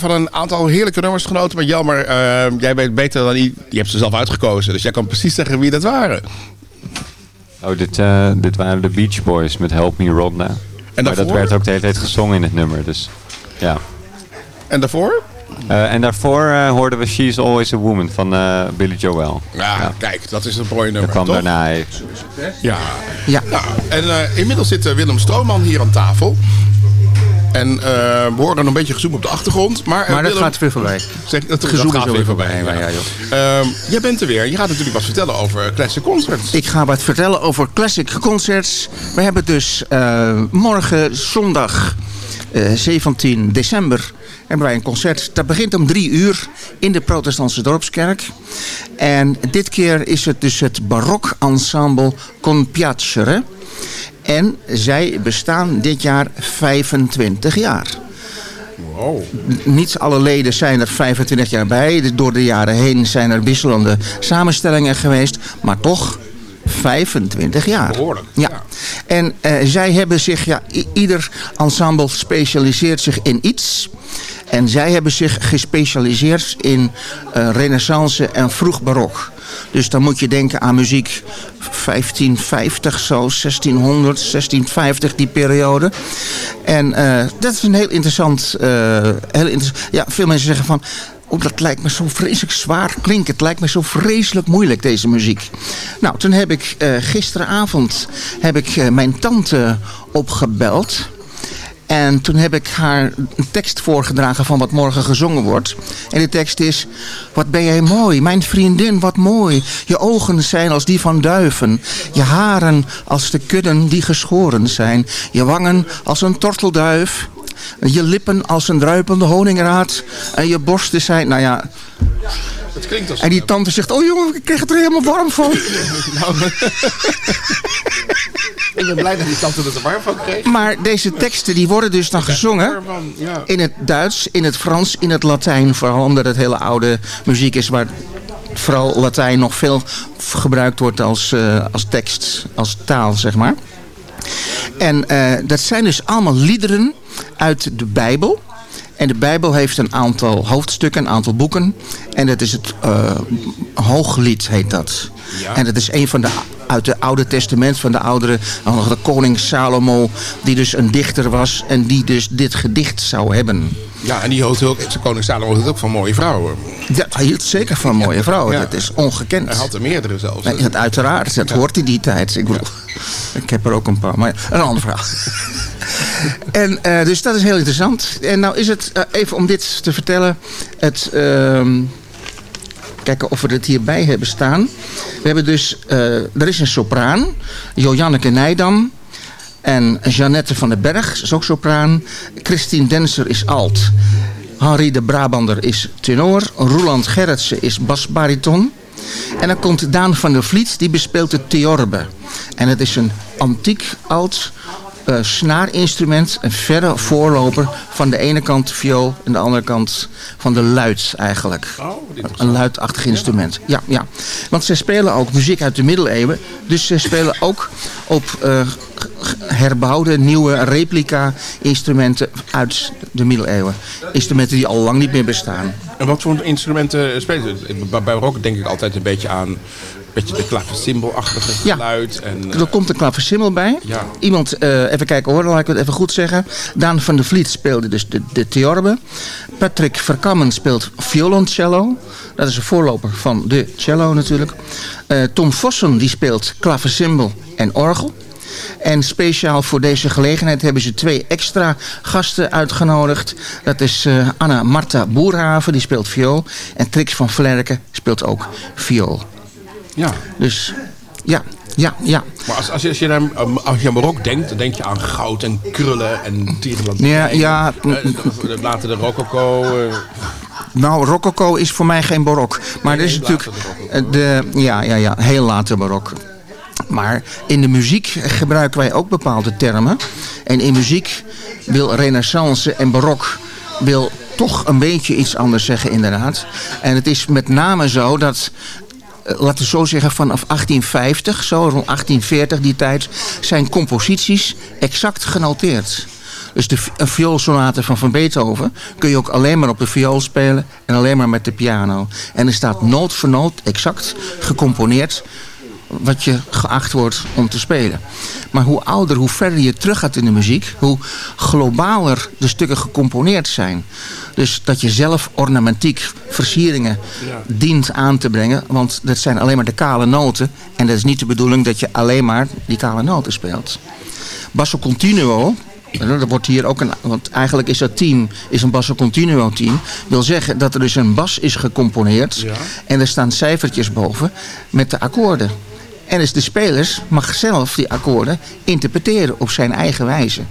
Weer van een aantal heerlijke nummers genoten. Maar Jelmer, eh, jij weet beter dan i- Je hebt ze zelf uitgekozen, dus jij kan precies zeggen wie dat waren. Oh, dit, eh, dit waren de Beach Boys met Help Me Rhonda. maar dat werd ook de hele tijd gezongen in het nummer, dus ja. En daarvoor? Eh, en daarvoor eh, hoorden we She's Always a Woman van eh, Billy Joel. Ja, kijk, dat is een mooi nummer, Dat kwam toch? daarna. Ja. Ja. Nou, en eh, inmiddels zit Willem Strooman hier aan tafel. En eh, we horen een beetje gezoem op de achtergrond. Maar, eh, Maar dat Willem- gaat weer voorbij. Zeg, dat, Gezoem gaat weer voorbij. ja. ja, Ehm, jij bent er weer. Je gaat natuurlijk wat vertellen over Classic Concerts. Ik ga wat vertellen over Classic Concerts. We hebben dus eh, morgen zondag eh, 17 december hebben wij een concert. Dat begint om drie uur in de protestantse dorpskerk. En dit keer is het dus het barok ensemble Con Piacere. En zij bestaan dit jaar 25 jaar. Wow. Niet alle leden zijn er 25 jaar bij. Door de jaren heen zijn er wisselende samenstellingen geweest. Maar toch 25 jaar. Behoorlijk. Ja. En eh, zij hebben zich, ja, ieder ensemble specialiseert zich in iets. En zij hebben zich gespecialiseerd in eh, renaissance en vroeg barok. Dus dan moet je denken aan muziek 1550 zo, 1600, 1650 die periode. En eh, dat is een heel interessant, heel. Ja, veel mensen zeggen van, oh, dat lijkt me zo vreselijk zwaar klinken. Het lijkt me zo vreselijk moeilijk, deze muziek. Nou, toen heb ik eh, gisteravond heb ik, eh, mijn tante opgebeld. En toen heb ik haar een tekst voorgedragen van wat morgen gezongen wordt. En de tekst is... Wat ben jij mooi, mijn vriendin, wat mooi. Je ogen zijn als die van duiven. Je haren als de kudden die geschoren zijn. Je wangen als een tortelduif. Je lippen als een druipende honingraad. En je borsten zijn... Nou ja... Het klinkt als... En die tante zegt... Oh jongen, ik krijg het er helemaal warm van. Nou, ik ben blij dat die tante het er warm van kreeg. Maar deze teksten die worden dus dan gezongen in het Duits, in het Frans, in het Latijn. Vooral omdat het hele oude muziek is waar vooral Latijn nog veel gebruikt wordt als, eh, als tekst, als taal zeg maar. En eh, dat zijn dus allemaal liederen uit de Bijbel. En de Bijbel heeft een aantal hoofdstukken, een aantal boeken. En dat is het eh, Hooglied heet dat. Ja. En dat is een van de uit het Oude Testament van de oudere, de koning Salomo, die dus een dichter was en die dus dit gedicht zou hebben. Ja, en die hield ook, zijn koning Salomo hield ook van mooie vrouwen. Ja, hij hield zeker van mooie vrouwen. Ja. Dat is ongekend. Hij had er meerdere zelfs. Nee, dat uiteraard, dat hoort in die tijd. Ik bedoel, ik heb er ook een paar, maar een ander verhaal. en eh, dus dat is heel interessant. En nou is het, eh, even om dit te vertellen, het... ehm, kijken of we het hierbij hebben staan. We hebben dus, eh, er is een sopraan, Jojanneke Nijdam. En Jeannette van den Berg is ook sopraan. Christine Denser is alt. Henri de Brabander is tenor. Roland Gerritsen is basbariton. En dan komt Daan van der Vliet, die bespeelt het theorbe. En het is een antiek oud eh, snaarinstrument. Een verre voorloper van de ene kant viool en de andere kant van de luid eigenlijk. een luidachtig instrument. Ja, ja. Want ze spelen ook muziek uit de middeleeuwen. Dus ze spelen ook op eh, herbouwde nieuwe replica instrumenten uit de middeleeuwen. Instrumenten die al lang niet meer bestaan. En wat voor instrumenten spelen ze? Bij- rock denk ik altijd een beetje aan beetje de klavecimbalachtige geluid. En, eh, Er komt een klaversymbol bij. Ja. Iemand, eh, even kijken hoor, laat ik het even goed zeggen. Daan van der Vliet speelde dus de, de theorbe. Patrick Verkammen speelt violoncello. Dat is een voorloper van de cello natuurlijk. Eh, Tom Vossen die speelt klaversymbol en orgel. En speciaal voor deze gelegenheid hebben ze twee extra gasten uitgenodigd. Dat is Anna Marta Boerhaven, die speelt viool. En Trix van Vlerken speelt ook viool. Ja. Dus ja, ja, ja. Maar als, als, je, als, je aan, als je aan barok denkt, dan denk je aan goud en krullen en tierenland. Ja, ja. later de rococo. eh, Nou, rococo is voor mij geen barok. Maar Nee, er is natuurlijk eh, de, ja, ja, ja, heel later barok. Maar in de muziek gebruiken wij ook bepaalde termen. En in muziek wil renaissance en barok wil toch een beetje iets anders zeggen inderdaad. En het is met name zo dat eh, laten we zo zeggen, vanaf 1850, zo rond 1840 die tijd, zijn composities exact genoteerd. Dus de, vioolsonate van Van Beethoven kun je ook alleen maar op de viool spelen en alleen maar met de piano. En er staat noot voor noot exact gecomponeerd wat je geacht wordt om te spelen. Maar hoe ouder, hoe verder je terug gaat in de muziek, hoe globaler de stukken gecomponeerd zijn. Dus dat je zelf ornamentiek versieringen Ja. dient aan te brengen. Want dat zijn alleen maar de kale noten. En dat is niet de bedoeling dat je alleen maar die kale noten speelt. Basso Continuo, dat wordt hier ook een, want eigenlijk is dat team is een basso continuo team. Wil zeggen dat er dus een bas is gecomponeerd Ja. en er staan cijfertjes boven met de akkoorden. En dus de spelers mag zelf die akkoorden interpreteren op zijn eigen wijze.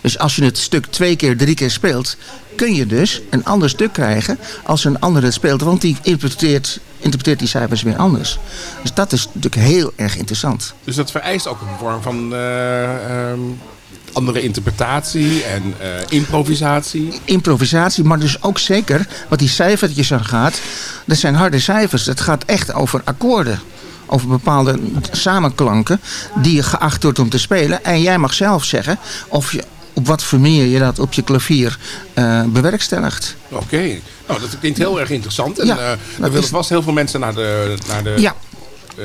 Dus als je het stuk twee keer, drie keer speelt, kun je dus een ander stuk krijgen als een ander het speelt. Want die interpreteert, interpreteert die cijfers weer anders. Dus dat is natuurlijk heel erg interessant. Dus dat vereist ook een vorm van eh, ehm, andere interpretatie en eh, improvisatie. improvisatie, maar dus ook zeker wat die cijfertjes aan gaat. Dat zijn harde cijfers. Het gaat echt over akkoorden. Over bepaalde samenklanken die je geacht wordt om te spelen. En jij mag zelf zeggen of je op wat voor manier je dat op je klavier eh, bewerkstelligt. Oké, nou dat klinkt heel erg interessant. En Ja, dat er willen vast heel veel mensen naar de, naar de Ja. Eh,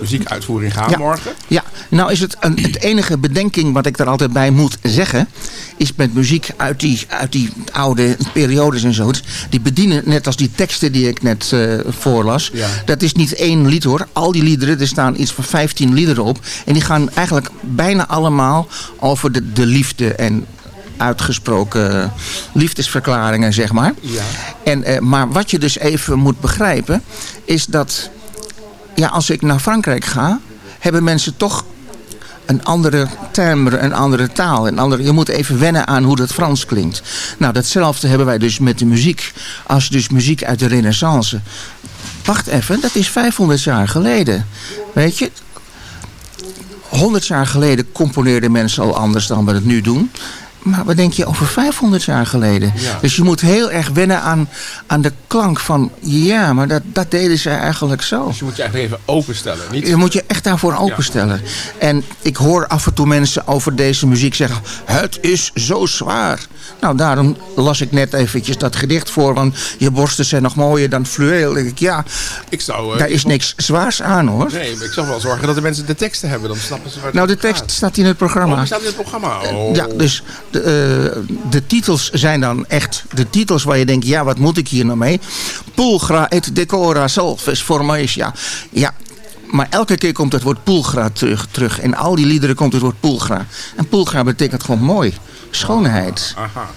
muziekuitvoering gaan Ja. morgen. Ja, nou is het een, het enige bedenking wat ik er altijd bij moet zeggen... is met muziek uit die, uit die oude periodes en zo... die bedienen, net als die teksten die ik net eh, voorlas... Ja. dat is niet één lied hoor. Al die liederen, er staan iets van 15 liederen op... en die gaan eigenlijk bijna allemaal over de, de liefde... en uitgesproken liefdesverklaringen, zeg maar. Ja. En, eh, maar wat je dus even moet begrijpen... is dat ja, als ik naar Frankrijk ga, hebben mensen toch een andere timbre, een andere taal. Een andere, je moet even wennen aan hoe dat Frans klinkt. Nou, datzelfde hebben wij dus met de muziek. Als dus muziek uit de renaissance. Wacht even, dat is 500 jaar geleden. Weet je, 100 jaar geleden componeerden mensen al anders dan we het nu doen. Maar wat denk je over 500 jaar geleden? Ja. Dus je moet heel erg wennen aan, aan de klank van... ja, maar dat, dat deden ze eigenlijk zo. Dus je moet je eigenlijk even openstellen. Niet... Je moet je echt daarvoor openstellen. En ik hoor af en toe mensen over deze muziek zeggen... het is zo zwaar. Nou, daarom las ik net eventjes dat gedicht voor... want je borsten zijn nog mooier dan fluweel. ik, ja, Ik zou, eh, daar is niks zwaars aan, hoor. Nee, maar ik zou wel zorgen dat de mensen de teksten hebben. Dan snappen ze waar Nou, de tekst gaat. staat in het programma. Oh, staat in het programma. Oh. Ja, dus de, eh, de titels zijn dan echt de titels waar je denkt... ja, wat moet ik hier nou mee? Pulgra et decora salves formaes. Ja, ja, maar elke keer komt het woord pulgra terug, terug. In al die liederen komt het woord pulgra. En pulgra betekent gewoon mooi. Schoonheid. Aha.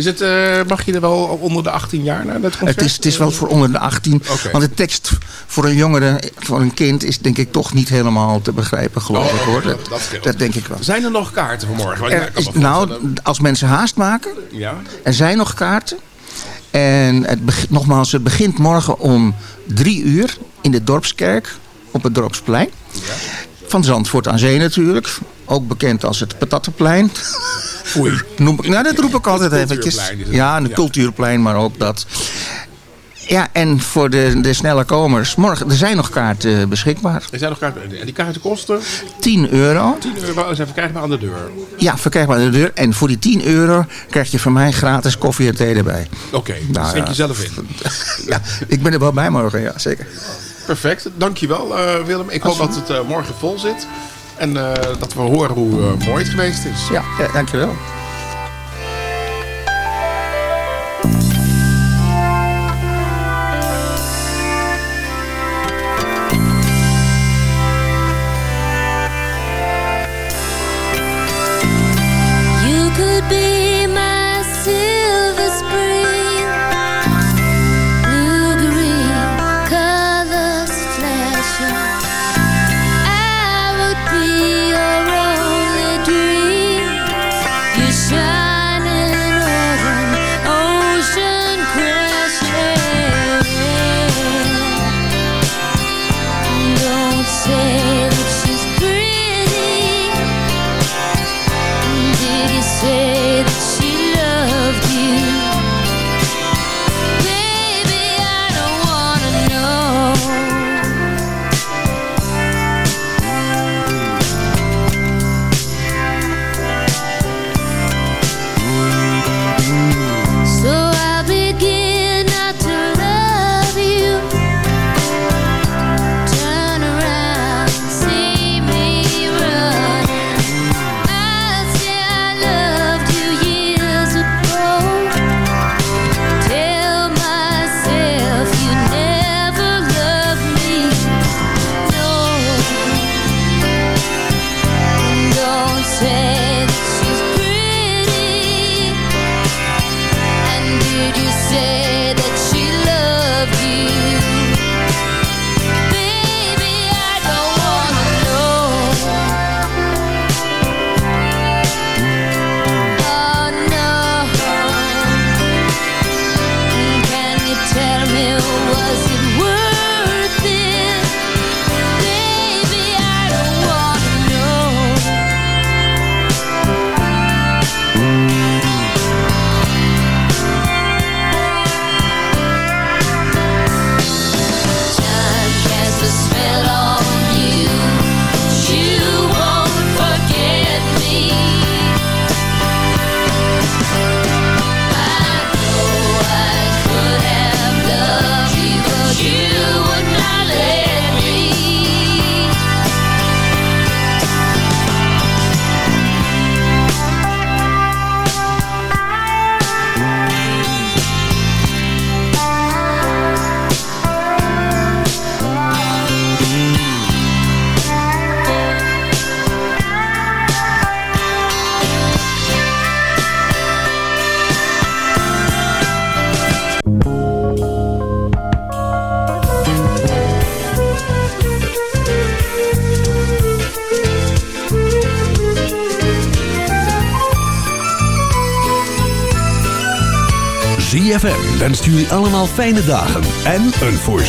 Is het, eh, mag je er wel onder de 18 jaar naar dat concert? Het is, het is wel voor onder de 18. Oké. Want de tekst voor een jongere, voor een kind... is denk ik toch niet helemaal te begrijpen, geloof Oh, ik. hoor. Dat, dat scheelt. dat denk ik wel. Zijn er nog kaarten voor morgen? Ja, Er is, nou, als mensen haast maken... Ja? Er zijn nog kaarten. En het beg- nogmaals, het begint morgen om drie uur in de Dorpskerk op het Dorpsplein. Van Zandvoort aan Zee natuurlijk. Ook bekend als het Patattenplein. Oei. Noem ik, nou, dat roep ik altijd eventjes. Ja, een cultuurplein, maar ook dat. Ja, en voor de, de snelle komers, morgen, er zijn nog kaarten beschikbaar. Er zijn nog kaarten. En die kaarten kosten 10 euro. 10 euro. Zijn verkrijgbaar aan de deur. Ja, verkrijgbaar aan de deur. En voor die 10 euro krijg je van mij gratis koffie en thee erbij. Oké, Nou, dat schenk je ja. zelf in. Ja, ik ben er wel bij morgen, ja, zeker. Perfect. Dankjewel eh Willem. Ik hoop dat het eh, morgen vol zit. En eh, dat we horen hoe mooi het geweest is. Ja, ja dankjewel. Jullie allemaal fijne dagen en een voorspoedig